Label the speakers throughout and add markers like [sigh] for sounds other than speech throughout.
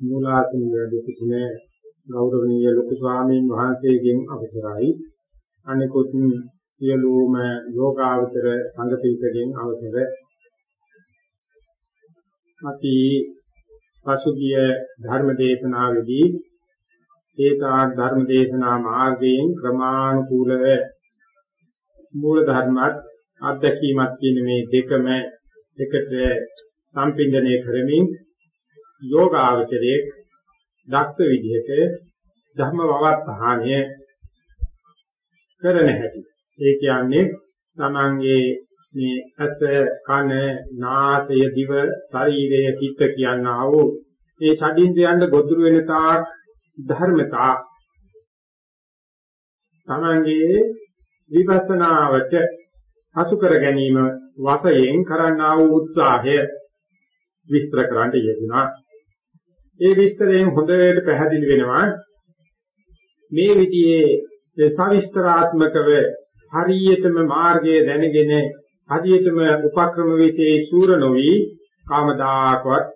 Speaker 1: මූලාසන වැඩ සිටින ගෞරවනීය ලොකු ස්වාමීන් වහන්සේගෙන් අවසරයි. අනිකුත් සියලුම යෝගාවචර සංඝ පිරිසගෙන් අවසර. අපි පසුගිය ධර්ම දේශනාවේදී ඒකාක් ධර්ම දේශනා මාර්ගයෙන් ක්‍රමානුකූලව මූල ධර්මات අධ්‍යක්ීමත් කියන මේ දෙකම එකට සම්පින්දනය කරමින් යෝගාවචරයේ දක්ෂ විදිහට ධර්ම වවත්තහානිය කරන හැටි. ඒ කියන්නේ තමන්ගේ මේ ඇස කන නාසය දිව ශරීරය චිත්ත කියනා වූ මේ ෂඩින්ද්‍රයන්ට ගොදුරු වෙන තාක් ධර්මතා තමන්ගේ විපස්සනාවට හසු කර ගැනීම වශයෙන් කරන්නා වූ උත්සාහය විස්තර කරන්න යෙදුනා. ඒ විස්තරයෙන් හොඳට පැහැදිලි වෙනවා මේ විදිහේ සවිස්තරාත්මකව හරියටම මාර්ගය දැනගෙන හරියටම උපක්‍රම විශේෂ සූර නොවි කාමදාකවත්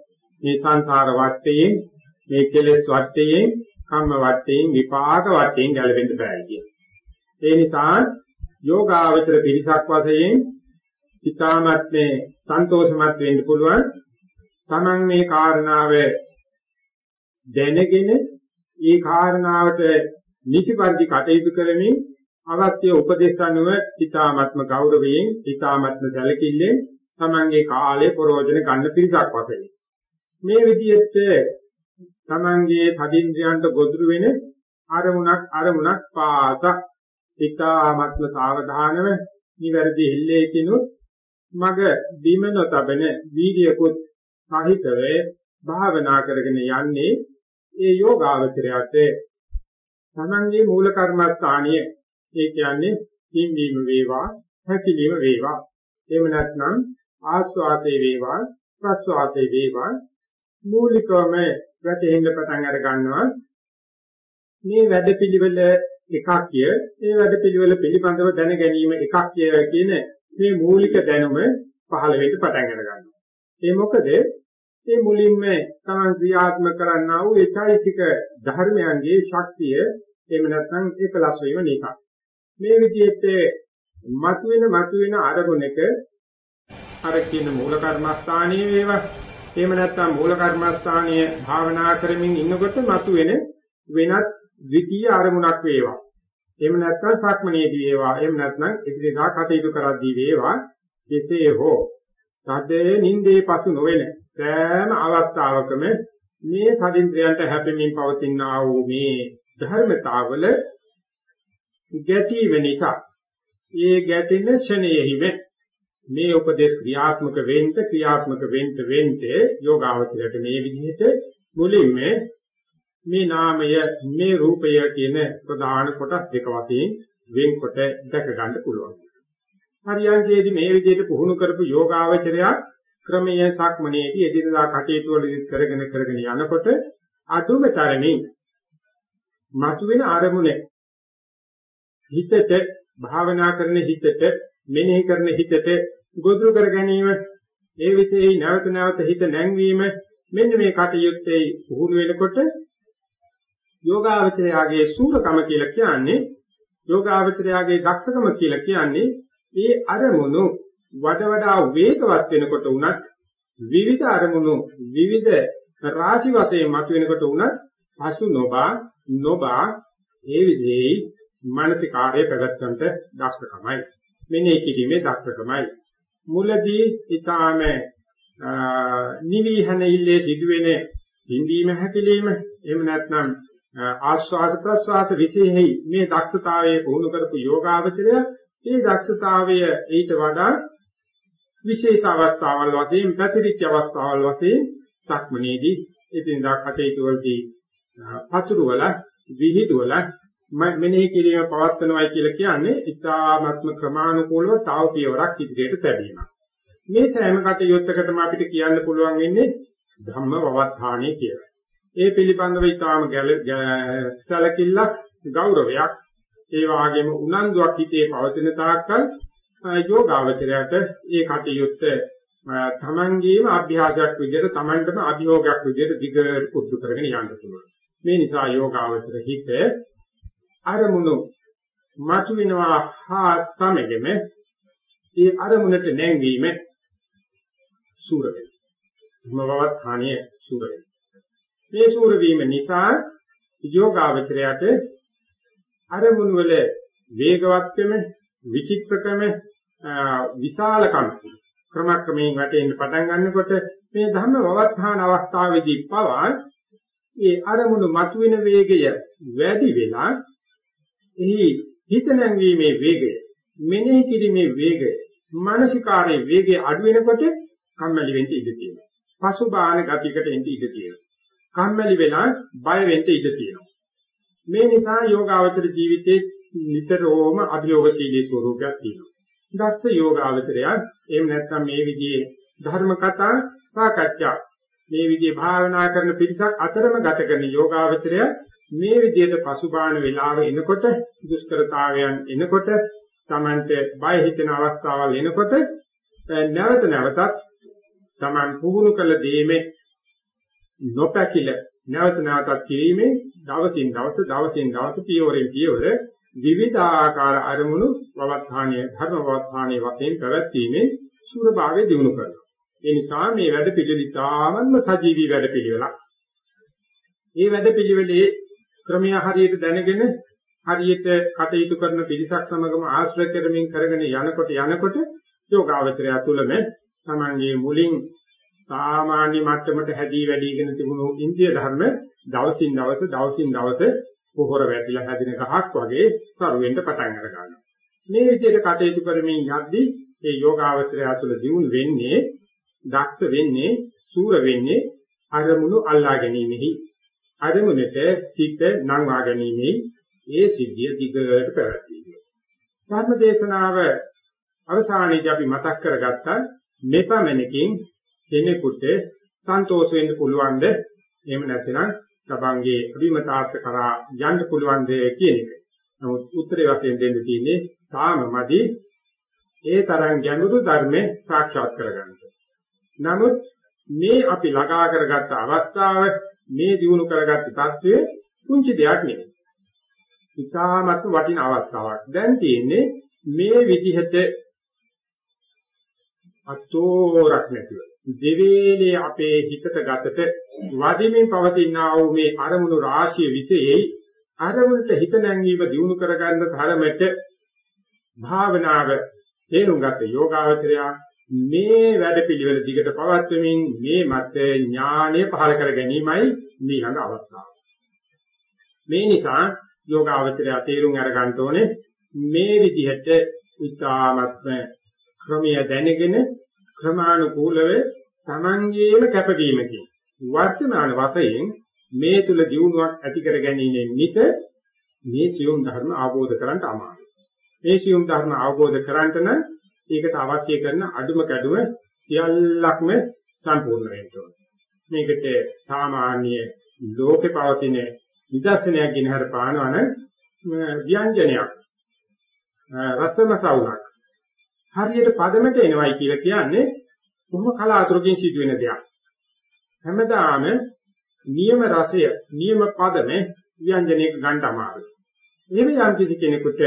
Speaker 1: මේ සංසාර වටයෙන් මේ කෙලෙස් වටයෙන් කම්ම වටයෙන් විපාක වටයෙන් ගැලවෙන්න බෑ කියන. ඒ නිසා යෝගාවචර පිරිසක් වශයෙන් ඊ타මත් මේ සන්තෝෂමත් වෙන්න පුළුවන්. Taman මේ කාරණාව දැනගෙන ඒ කාරණාවට නිතිපරිදි කටයුතු කරමින් අවශ්‍ය උපදේශ අනුව ඊ타ත්ම ගෞරවයෙන් ඊ타ත්ම සැලකිල්ලෙන් තමන්ගේ කාලය ප්‍රයෝජන ගන්න පිරිසක් වශයෙන්. මේ විදිහට තමන්ගේ පදින්ද්‍රයන්ට ගොදුරු වෙන අරමුණක් අරමුණක් පාසක් ඊ타ත්ම සාවධානව නිවැරදි හිල්ලේ කිනුත් මග බිම නොතබෙන වීර්යකොත් සහිතව භාවනා කරගෙන යන්නේ ඒ යෝගාවචරයට තමන්ගේ මූල කර්මස්ථානීය ඒ කියන්නේ හිම්වීම වේවා හැකිලිම වේවා. එහෙම නැත්නම් ආස්වාදේ වේවා ප්‍රස්වාදේ වේවා. මූලිකවම වැටෙන්න පටන් අර ගන්නවා. මේ වැඩපිළිවෙල එකක්ය. ඒ වැඩපිළිවෙල පිළිබඳව දැන ගැනීම එකක්ය කියන මේ මූලික දැනුම පහළ වෙන්න පටන් අර ගන්නවා. ඒ මොකද ඒ මුලින්ම තමන් ක්‍රියාත්මක කරන්නා වූ ඒචෛසික ධර්මයන්ගේ ශක්තිය එහෙම නැත්නම් ඒකලස් වීම නිසා. මේ විදිහට මතුවෙන මතුවෙන අරමුණක අර කියන මූල කර්මස්ථානීය වේවා. එහෙම නැත්නම් මූල කර්මස්ථානීය භාවනා කරමින් ඉන්නකොට මතුවෙන වෙනත් ද්විතීය අරමුණක් වේවා. එහෙම නැත්නම් සක්මනේදී වේවා. එහෙම නැත්නම් ඉදිරියට කටයුතු කරද්දී වේවා. කෙසේ හෝ සදේ නින්දේ පසු නොවන සෑම අවස්ථාවකම මේ සදින්ද්‍රයන්ට හැපෙමින් පවතිනා වූ මේ ධර්මතාවල ගැටීම නිසා ඒ ගැටෙන ෂණයෙහිම මේ උපදේශ ක්‍රියාත්මක වෙන්න ක්‍රියාත්මක වෙන්න වෙන්න යෝගාවචරයට මේ විදිහට මුලින්ම මේ නාමය මේ රූපය කියන ප්‍රධාන කොටස් දෙක වශයෙන් වෙන්කොට දැක ගන්න පුළුවන්. හරියන්කේදී මේ විදිහට පුහුණු කරපු යෝගාවචරයක් ක්‍රමයේ සක්මනේදී එදිනදා කටයුතු වල කරගෙන කරගෙන යනකොට අදුම තරමින් මතුවෙන අරමුණ හිතට භාවනා කරන හිතට මෙනෙහි කරන හිතට ගොදුරු කර ගැනීම ඒ විශේෂයි නැවත නැවත හිත නැංවීම මෙන්න මේ කටයුත්තේ පුහුණු වෙනකොට යෝගාවචරයාගේ සූරකම කියලා කියන්නේ යෝගාවචරයාගේ දක්ෂකම කියලා කියන්නේ ඒ අරමුණු වඩ වඩා වේගවත් වෙනකොට උනත් විවිධ අරමුණු විවිධ රාශි වශයෙන් මතුවෙනකොට උනත් පසු නොබා නොබා ඒ විදිහේ මානසික කාර්ය පැවැත්වන්නට දක්ෂකමයි. මෙන්නේ කිරීමේ දක්ෂකමයි. මුලදී ඊටාම නිවිහන ඉල්ලේ සිදුවෙන හිඳීම හැකිලිම එහෙම නැත්නම් ආස්වාද ප්‍රස්වාස විශේෂයි මේ දක්ෂතාවයේ පුහුණු කරපු යෝගාවචරය මේ දක්ෂතාවය ඊට වඩා විශේෂ අවස්ථාවල් වශයෙන් ප්‍රතිරිච්ච අවස්ථාවල් වශයෙන් සක්මනේදී ඉතින් කටයුතු වලදී පතුරු වල විහිදු වල මෙනෙහි කිරීම පවත්වනවායි කියලා කියන්නේ ඉතාමත්ම ක්‍රමානුකූලව තව පියවරක් ඉදිරියට තැබීමක්. මේ සෑම කටයුත්තකටම අපිට කියන්න පුළුවන් වෙන්නේ ධම්ම වවත්තාණේ කියලා. ඒ පිළිබඳව ඊටාම සැලකිල්ලක් ගෞරවයක් ඒ වගේම උනන්දුවක් හිතේ පවතින තාක්කල් යෝගාවචරයට ඒ කටයුත්ත තමන්ගේම අභ්‍යාසයක් විදිහට තමන්ටම අභියෝගයක් විදිහට දිගට පුරුදු කරගෙන යන්න පුළුවන්. මේ නිසා යෝගාවචර හිත අරමුණු මතුවෙනවා හා සමගම ඒ අරමුණට නැංවීම සූර වෙනවා. මවවත් හානිය සූර වෙනවා. මේ සූර වීම නිසා යෝගාවචරයට අරමුණු වල වේගවත්කම විචිත්‍රකම විශාලකම ක්‍රමක්‍රමයෙන් වැටෙන්න පටන් ගන්නකොට මේ ධර්ම වවත්තාන අවස්ථාවේදී පවා ඒ අරමුණු මතුවෙන වේගය වැඩි වෙලා එහි හිත නැංවීමේ වේගය මෙනෙහි කිරීමේ වේගය මානසිකාරයේ වේගය අඩු වෙනකොට කම්මැලි වෙන්න ඉඩ තියෙනවා. පසුබාහන ගතියකට එන්න ඉඩ තියෙනවා. කම්මැලි වෙලා බය වෙන්න ඉඩ තියෙනවා. මේ නිසා යෝගාවචර ජීවිතයේ නිතරම අභියෝගශීලී ස්වරූපයක් තියෙනවා. දක්ෂ යෝගාවචරය එහෙම නැත්නම් මේ විදිහේ ධර්ම කතා සාකච්ඡා. මේ විදිහේ භාවනා කරන පිරිසක් අතරම ගත කරන යෝගාවචරය මේ විදිහට පසුබාහන වෙලාව එනකොට දුෂ්කරතාවයන් එනකොට Tamante බය හිතෙන අවස්ථාවල් එනකොට නැවත නැවතත් Taman පුහුණු කළ දෙීමේ නොපැකිල. නැවත නැවතත් කිරීමේ දවසින් දවස දවසින් දවස පියවරෙන් පියවර විවිධාකාර අරමුණු වවත්තාණිය ධර්ම වවත්තාණිය වශයෙන් පැවැත්ීමේ සූරභාවය දිනු කරනවා. ඒ නිසා මේ වැඩ පිළිවිතාවන්ම සජීවී වැඩ පිළිවෙලක්. මේ වැඩ පිළිවෙලේ ක්‍රමය හරියට දැනගෙන හරියට කටයුතු කරන පිරිසක් සමගම ආශ්‍රය කරමින් කරගෙන යනකොට යනකොට යෝගාවචරය තුළම තමන්ගේ මුලින් සාමාන්‍ය මට්ටමට හැදී වැඩිගෙන තිබුණු ඉන්දිය ධර්ම දවසින් දවස දවසින් දවස පොහොර වැටිලා හැදෙන ගහක් වගේ සරුවෙන්න පටන් අර ගන්නවා. මේ විදිහට කටයුතු කරමින් යද්දී මේ යෝගාවචරය තුළ දියුණු වෙන්නේ දක්ෂ වෙන්නේ සූර වෙන්නේ අරමුණු අල්ලා ගැනීමෙහි අරමුණට සිත නංවා ගැනීමෙහි ඒ සිද්ධිය දිගට පැවැත්වීම. ධර්ම දේශනාව අවසානයේදී අපි මතක් කරගත්තා මෙපමණකින් කෙනෙකුට සන්තෝෂ වෙන්න පුළුවන්ද එහෙම නැත්නම් තමන්ගේ අභිමතාර්ථ කරා යන්න පුළුවන්ද කියන එක. නමුත් උත්තරේ වශයෙන් දෙන්න තියෙන්නේ තාමමදි ඒ තරම් ගැඹුරු ධර්මේ සාක්ෂාත් කරගන්න. නමුත් මේ අපි ළඟා කරගත්ත අවස්ථාව මේ දිනු කරගත්ත தત્ත්වය කුංචි දෙයක් නෙවෙයි. ඉතාමත් වටින අවස්ථාවක්. දැන් තියෙන්නේ මේ විදිහට අතෝරක් නැතිව දෙවේලේ අපේ හිතට ගතට වදිමින් පවතිනා වූ මේ අරමුණු රාශිය විශේෂයි අරමුණට හිත නැංවීම දියුණු කරගන්න තරමට භාවනාව තේරුම් ගත යෝගාවචරය මේ වැඩපිළිවෙල දිගට පවත්වමින් මේ මත ඥානය පහළ කර ගැනීමයි ඊළඟ අවස්ථාව. මේ නිසා යෝගාවචරය තේරුම් අරගන්න ඕනේ මේ විදිහට ඉතාමත්ම ක්‍රමය දැනගෙන ක්‍රමානුකූලව Tamangeema කැපවීමකින් වර්තමාන වශයෙන් මේ තුල දියුණුවක් ඇති කර ගැනීමෙන් මිස මේ සියුම් ධර්ම අවබෝධ කරගන්න අමාරුයි. මේ සියුම් ධර්ම අවබෝධ කරගන්න නම් ඒකට අවශ්‍ය කරන අඩුම කැඩුම සියල්ලක්ම සම්පූර්ණ වෙන්න ඕනේ. මේකට සාමාන්‍ය ලෝකේ පවතින නිදර්ශනයක් ගෙන හර පානවන ව්‍යංජනයක් රසමසවුලක් හරියට පදමට එනවයි කියලා කියන්නේ කොහොම කලාතුරකින් සිදුවෙන දෙයක්. හැමදාම නියම රසය, නියම පදමේ ව්‍යංජනයක ගන්න අමාරුයි. එහෙම යම් කිසි කෙනෙකුට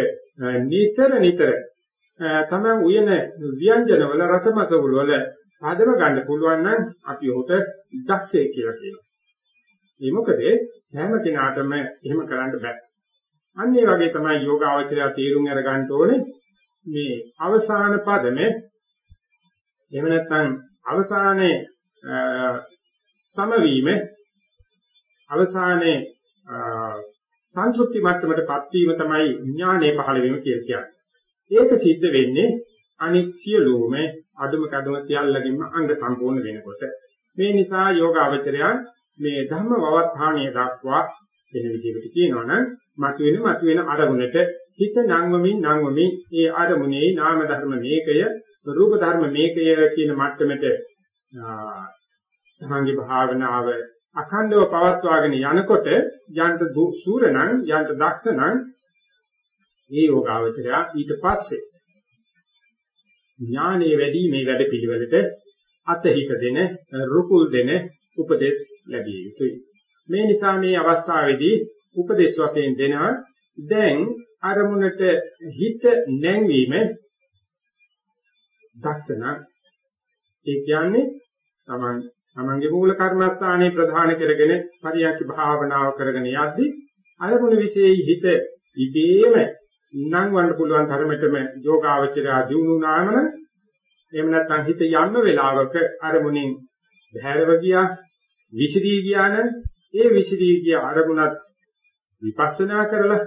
Speaker 1: නිතර නිතර තමයි උයන ව්‍යංජනවල රසමසවුල වල පදම ගන්න පුළුවන් නම් අපි ඔහුට දක්ෂයෙක් කියලා කියනවා. ඒ මොකද සෑම කෙනාටම එහෙම කරන්න බෑ. අන්න ඒ වගේ තමයි යෝගාවචරය තේරුම් අරගන්න ඕනේ මේ අවසාන පදමේ එහෙම නැත්නම් අවසානයේ සමවීම අවසානයේ සංතෘප්ති මට්ටමටපත් වීම තමයි ඥානයේ පහළ වීම කියලා කියන්නේ. ඒක සිද්ධ වෙන්නේ අනික් සියලුම අදුම කඩම සියල්ලකින්ම අංග සම්පූර්ණ වෙනකොට. මේ නිසා යෝගාවචරය මේ ධම්ම වවත්තාණිය දක්වා වෙන විදිහකට කියනවනම් මතුවෙන මතුවෙන අරමුණට හිත නංවමින් නංවමින් ඒ අරමුණේ නාම ධර්ම මේකය රූප ධර්ම මේකය කියන මට්ටමට තමන්ගේ භාවනාව අඛණ්ඩව පවත්වාගෙන යනකොට යන්ත සූරණං යන්ත දක්ෂණං මේ යෝගාවචරය ඊට පස්සේ ඥානයේ වැඩි මේ වැඩ පිළිවෙලට අතහිත දෙන රුකුල් දෙන උපදේශ ලැබිය යුතුයි. මේ නිසා මේ අවස්ථාවේදී උපදේශ වශයෙන් දෙනවා. දැන් අරමුණට හිත නැංවීම දක්ෂණ. ඒ කියන්නේ තමන් තමන්ගේ මූල කර්මස්ථානයේ ප්‍රධාන කරගෙන පරියන්ක භාවනාව කරගෙන යද්දී අරමුණ විශේෂයි හිත ඉබේම නංවන්න පුළුවන් ධර්මයටම යෝගාවචරය දිනු නාමන එහෙම නැත්නම් හිත යන්න වෙලාවක අරමුණෙන් බහැරව ගියා විසිරී ගියා නම් ඒ විසිරී ගිය අරමුණත් විපස්සනා කරලා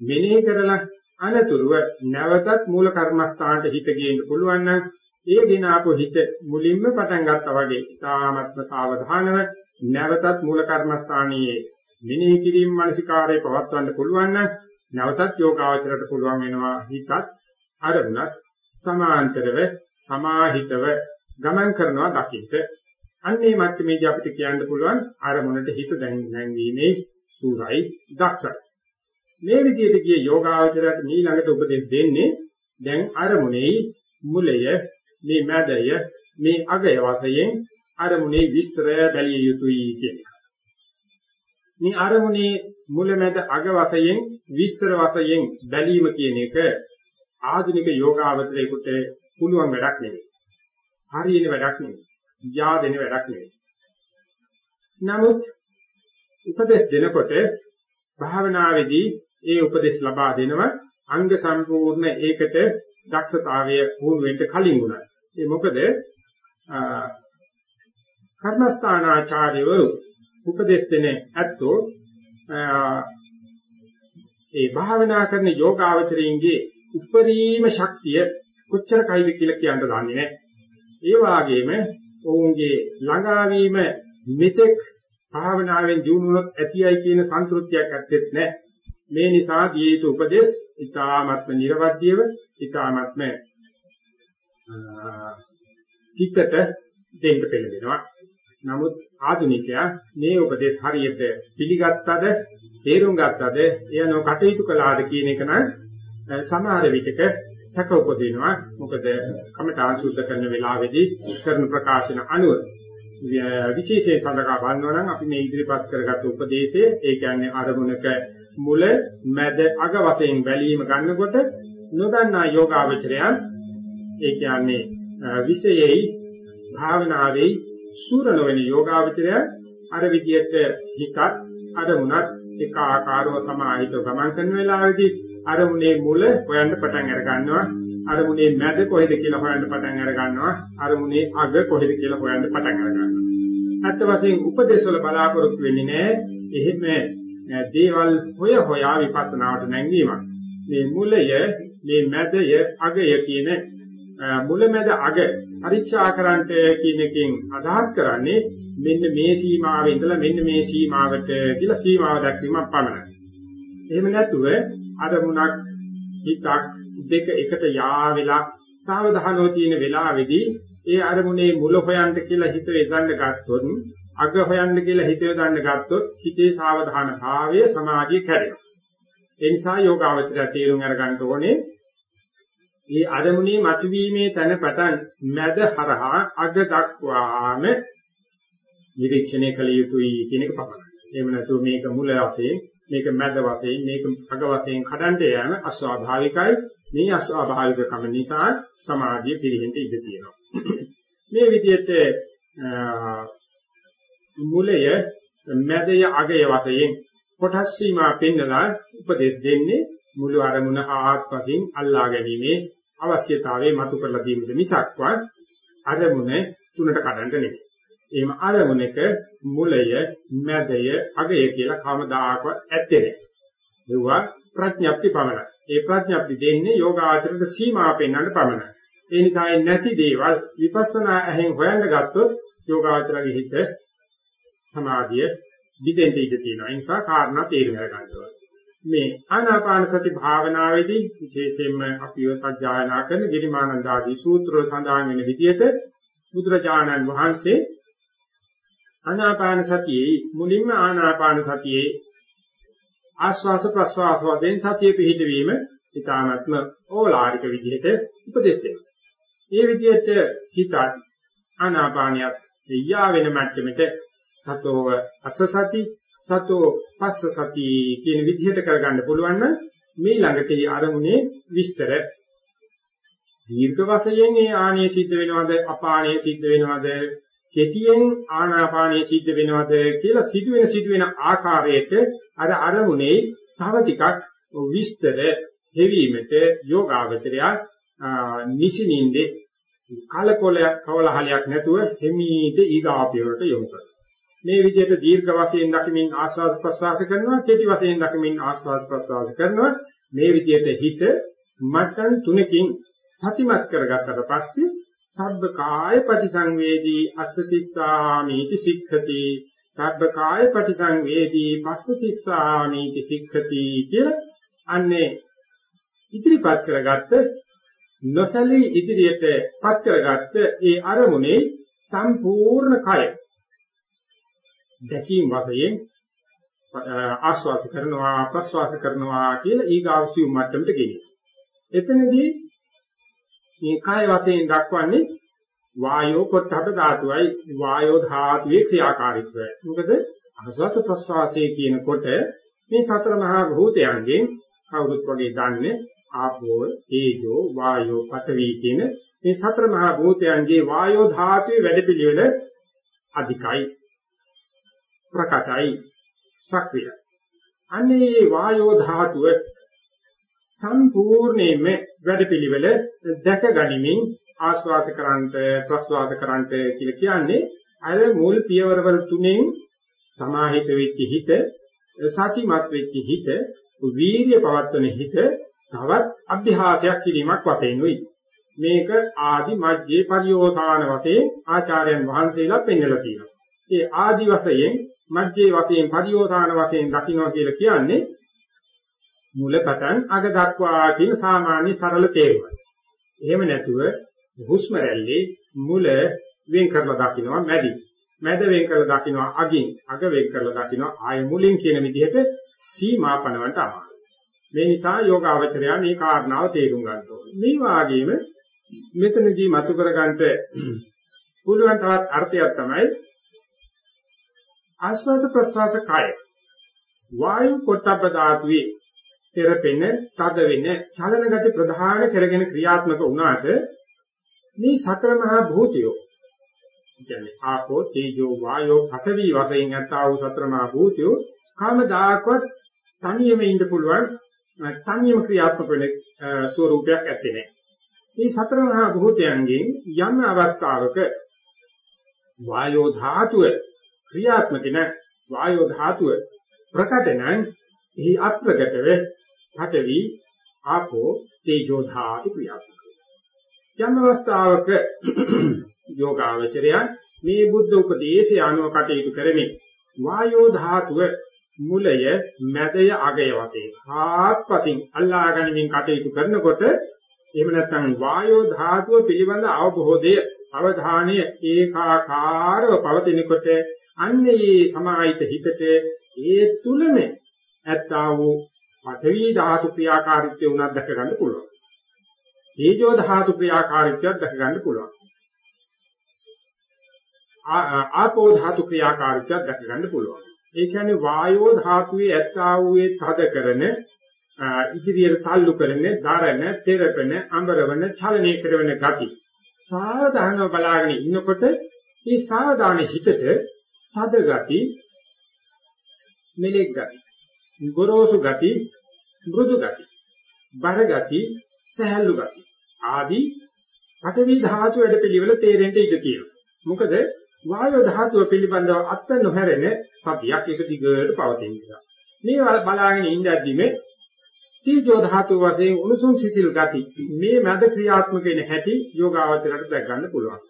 Speaker 1: මෙනෙහි කරලා අනතුරුව නැවතත් මූල කර්මස්ථානට හිත ගේන්න පුළුවන් නම් ඒ දින ආපු හිත මුලින්ම පටන් ගත්තා වගේ තාමත්ම සාවධානව නැවතත් මූල කර්මස්ථානයේ මෙනෙහි කිරීම මානසිකාරයේ පවත්වන්න පුළුවන් නම් නැවතත් යෝගාවචරයට පුළුවන් වෙනවා හිතත් අරමුණත් සමාන්තරව සමාහිතව ගමන් කරනවා දකින්න. අන්නේ මට්ටමේදී අපිට කියන්න පුළුවන් අරමුණට හිත දැන් නැංවීමේ සූරයි දක්ෂයි. මේ විදිහට ගිය යෝගාවචරයට මේ ළඟට උපදෙස් දෙන්නේ දැන් අරමුණේ මුලය මේ මැදය මේ අගය වශයෙන් අරමුණේ විස්තරය බැලිය යුතුයි කියන එක. මේ අරමුණේ මුල මැද අග වශයෙන් විස්තර වශයෙන් බැලීම කියන එක ආධුනික යෝගාවචරයකට පුළුවන් වැඩක් නෙවෙයි. හරියන වැඩක් නෙවෙයි. යාදෙන වැඩක් නෙවෙයි. නමුත් උපදේශ දෙනකොට භාවනාවේදී ඒ උපදේශ ලබා දෙනවා අංග සම්පූර්ණ ඒකට දක්ෂතාවය වුණ වෙන්න කලින් උනා. ඒ මොකද කර්මස්ථානාචාර්යව උපදේශ දෙන ඇත්තෝ ඒ භාවනා කරන යෝගාවචරයින්ගේ උපරිම ශක්තිය කොච්චර කයිද කියලා කියන්න දන්නේ නැහැ. ඒ වාගේම ඔවුන්ගේ ළඟාවීම මෙතෙක් භාවනාවෙන් දිනුනොත් ඇතියයි කියන සන්තුෂ්තියක් ඇත්තෙත් නැහැ. මේ නිසා දිය යුතු උපදේශ ඊ타ත්ම නිර්වද්‍යව ඊ타ත්ම චිත්තට දෙන්න පෙළඹෙනවා. නමුත් ආධුනිකයා මේ උපදේශ හරියට පිළිගත්තද තේරුම් ගත්තද එයනෝ කටයුතු කළාද කියන එක නම් සමහර විටක සැක උපදිනවා. මොකද කමඨාන් සුද්ධ කරන වෙලාවේදී කරන ප්‍රකාශන අනුව විශේෂයෙන් සඳහා බලනවා නම් අපි මේ ඉදිරිපත් කරගත් උපදේශයේ ඒ කියන්නේ අරමුණක මුල මැද අග වශයෙන් බැලීම ගන්නකොට නොදන්නා යෝගාවචරයන් ඒ කියන්නේ විෂයෙහි භාවනාවේ සූර නොවන යෝගාවචරය අර විදියට හිතත් අරමුණත් එක ආකාරව සමාහිතව ගමන් කරන වෙලාවේදී අරමුණේ මුල හොයන්න පටන් අර ගන්නවා අරමුණේ මැද කොහෙද කියලා හොයන්න පටන් අර ගන්නවා. අරමුණේ අග කොහෙද කියලා හොයන්න පටන් අර ගන්නවා. අත්ත වශයෙන් උපදේශවල බලාපොරොත්තු වෙන්නේ නැහැ. එහෙම දේවල් හොය හොයා විපස්සනාවට නැංවීමක්. මේ මුලය මේ මැදය අගය කියන මුල මැද අග පරීක්ෂා කරන්නට කියන එකෙන් අදහස් කරන්නේ මෙන්න මේ සීමාවේ ඉඳලා මෙන්න මේ සීමාවට කියලා සීමාව දක්වීමක් පමණයි. එහෙම නැතුව අරමුණක් හිතක් දෙක එකට යා වෙලා සාවධානව තියෙන වෙලාවේදී ඒ අරමුණේ මුල හොයන්න කියලා හිත වෙසන්න ගත්තොත් අග හොයන්න කියලා හිතේ දාන්න ගත්තොත් හිතේ සාවධාන භාවය සමාධිය කැඩෙනවා. ඒ නිසා යෝගාවචරය තේරුම් අරගන්න ඕනේ මේ අරමුණේ මතුවීමේ තැන පටන් මැද හරහා අග දක්වාම නිරීක්ෂණය කළ යුතුයි කියන එක පමණයි. එහෙම නැතුව මේක මුල වශයෙන් මේක මැද වශයෙන් මේක අග වශයෙන් කඩන්ට යෑම අස්වාභාවිකයි. මේ අස්වාභාවිකකම නිසා සමාධිය පිරෙහෙන්න ඉඩ තියෙනවා. මේ විදිහට මුලය මැදය අගය වශයෙන් කොටස් සීමා පෙන්නලා උපදෙස් දෙන්නේ මුළු අරමුණ ආත්මකින් අල්ලා ගැනීමේ අවශ්‍යතාවය මතු කරලා දීමද මිසක්වත් අරමුණ තුනට කඩන්න නෙමෙයි. එහෙම අරමුණක මුලය, මැදය, අගය කියලා කවදාකවත් ඇත්තේ නැහැ. ඒවා ප්‍රඥප්ති පමණයි. ඒ ප්‍රඥප්ති දෙන්නේ යෝගාචරයට සීමා පෙන්වන්න පමණයි. ඒ නිසා නැති දේවල් විපස්සනා ඇහෙන් හොයන්න ගත්තොත් යෝගාචරගේ හිත සමාධිය දිදෙන්ට ඉඳ තියෙනවා. ඒ නිසා කාරණා තේරුම් ගන්න ඕනේ. මේ ආනාපාන සති භාවනාවේදී විශේෂයෙන්ම අපිව සජ්ජායනා කරන ගිරිමානන්ද ආදී සූත්‍රවල සඳහන් වෙන විදිහට බුදුරජාණන් වහන්සේ ආනාපාන සතියේ මුලින්ම ආනාපාන සතියේ ආස්වාස ප්‍රස්වාස වශයෙන් සතිය පිහිටවීම ඊටාත්ම ඕලාරික විදිහට උපදෙස් දෙනවා. මේ විදිහට හිත ආනාපානියත් යා වෙන මට්ටමට සතෝව අසසති සතෝ පස්ස සති කියන විදිහට කරගන්න පුළුවන් නම් මේ ළඟදී අරමුණේ විස්තර දීර්ඝ වශයෙන් ඒ ආනිය සිද්ධ වෙනවද අපානිය සිද්ධ වෙනවද කෙටියෙන් ආනාපානිය සිද්ධ වෙනවද කියලා සිදුවෙන සිදුවෙන ආකාරයට අර අරමුණේ තව ටිකක් විස්තර දෙවීමට යෝගාවචරය නිසිනින්දේ කලකොලයක් කවලහලයක් නැතුව හිමීට ඊගාපියවට යොමු කරනවා. මේ විදිහට දීර්ඝ වශයෙන් දකිමින් ආස්වාද ප්‍රසවාස කරනවා කෙටි වශයෙන් දකිමින් ආස්වාද ප්‍රසවාස කරනවා. මේ විදිහට හිත මට්ටම් තුනකින් සතිමත් කරගත්තට පස්සේ සබ්බ කාය පටිසංවේදී අස්සතිස්සාමීති සික්ඛති සබ්බ කාය පටිසංවේදී පස්සතිස්සාමීති සික්ඛති කියලා අන්නේ ඉදිරිපත් කරගත්ත නොසලී ඉදිරියට පත් කරගත්ත ඒ අරමුණේ සම්පූර්ණ කය දැකීම වශයෙන් ආස්වාස කරනවා ප්‍රස්වාස කරනවා කියලා ඊගාවසිය මට්ටමට ගෙනියන. එතනදී මේ කාය වශයෙන් දක්වන්නේ වායෝ පොට්ටහට ධාතුවයි වායෝ ධාතුවේ ක්‍රියාකාරීත්වය. මොකද ආස්වාස ප්‍රස්වාසයේ කියනකොට මේ සතර මහා භූතයන්ගෙන් කවුරුත් වගේ දන්නේ ආපෝ තේජෝ වායෝ පඨවි කියන මේ සතර මහා භූතයන්ගේ වායෝ ධාතුවේ වැඩපිළිවෙල අධිකයි ප්‍රකටයි සක්‍රිය. අනේ වායෝ ධාතුව සම්පූර්ණයෙන්ම වැඩපිළිවෙල දැක ගනිමින් ආස්වාස කරන්ට ප්‍රස්වාස කරන්ට කියලා කියන්නේ අර මූල පියවරවල තුනෙන් සමාහිත වෙච්ච හිත සතිමත් වෙච්ච හිත වීර්ය පවත්වන හිත තවත් අභ්‍යාසයක් කිරීමක් වශයෙන් උයි මේක ආදි මජ්ජේ පරියෝසාන වශයෙන් ආචාර්යයන් වහන්සේලා පෙන්වලා තියෙනවා. ඒ ආදි වශයෙන් මධ්‍යේ වශයෙන් පරියෝසాన වශයෙන් දකින්නවා කියලා කියන්නේ මුලපටන් අග දක්වා කියන සාමාන්‍ය සරල තේරුමයි. එහෙම නැතුව හුස්ම රැල්ලේ මුල වෙන් කරලා දකින්නවා මැදි. මැද වෙන් කරලා දකින්නවා අගින් අග වෙන් කරලා දකින්නවා ආය මුලින් කියන විදිහට සීමා පනවන්නට අමාරුයි. මේ නිසා යෝගාවචරය මේ කාරණාව තේරුම් ගන්න ඕනේ. මේ වාගේම මෙතනදී මතු කරගන්න පුළුවන් තවත් අර්ථයක් තමයි ආස්වාද ප්‍රසවාස කය වායු පොට්ටබ්බ ධාතුවේ තෙරපෙන තද වෙන චලන ගති ප්‍රධාන කරගෙන ක්‍රියාත්මක වුණාට මේ සතර මහා භූතයෝ කියන්නේ ආපෝ තේජෝ වායෝ පඨවි වශයෙන් අත්තා වූ සතර මහා භූතයෝ කාමදායකවත් තනියම ඉන්න පුළුවන් තනියම ක්‍රියාත්මක වෙන ස්වરૂපයක් ඇත්තේ නැහැ. මේ සතර මහා භූතයන්ගෙන් යම් අවස්ථාවක වායෝ ධාතුව ක්‍රියාත්මක නැ වායෝ ධාතුව ප්‍රකට නම් එහි අත්‍යගතව පඨවි ආපෝ තේජෝ ධාතු ක්‍රියාත්මක යම් අවස්ථාවක [clears throat] යෝගාවචරය මේ බුද්ධ උපදේශය අනුව කටයුතු කරමින් වායෝ ධාතුව මුලය මැදය අගය වශයෙන් ආත්පසින් අල්ලා ගැනීමෙන් කටයුතු කරනකොට එහෙම නැත්නම් වායෝ ධාතුව පිළිබඳ අවබෝධය අවධානය ඒකාකාරව පවතිනකොට අන්නේ සමාහිත හිතට ඒ තුලම ඇත්තා වූ පඨවි ධාතු ක්‍රියාකාරීත්වය උනත් දැක ගන්න පුළුවන්. තේජෝ ධාතු ක්‍රියාකාරීත්වයක් දැක ගන්න පුළුවන්. ආපෝ ධාතු ක්‍රියාකාරීත්වයක් දැක ගන්න පුළුවන්. ඒ කියන්නේ වායෝ ධාතුවේ ඇත්තා වූ ඒ තද කරන ඉදිරියට තල්ලු කරන, දරන, තෙරපෙන, අඹරවන, චලනය කරන ගති. සාධාරණව බලාගෙන ඉන්නකොට මේ සාධාන හිතට තද ගති, මෙලෙක් ගති, ගොරෝසු ගති, මෘදු ගති, බර ගති, සහැල්ලු ගති ආදී පඨවි ධාතු වැඩ පිළිවෙල තේරෙන්න ඉඩ තියෙනවා. මොකද වායු ධාතුව පිළිබඳව අත්ත නොහැරෙන සතියක් එක දිගට පවතින නිසා. මේ බලාගෙන ඉඳද්දිම තීජෝ ධාතුව වශයෙන් උණුසුම් සිසිල් ගති මේ මැද ක්‍රියාත්මක වෙන හැටි යෝගාවචරයට දැක් ගන්න පුළුවන්.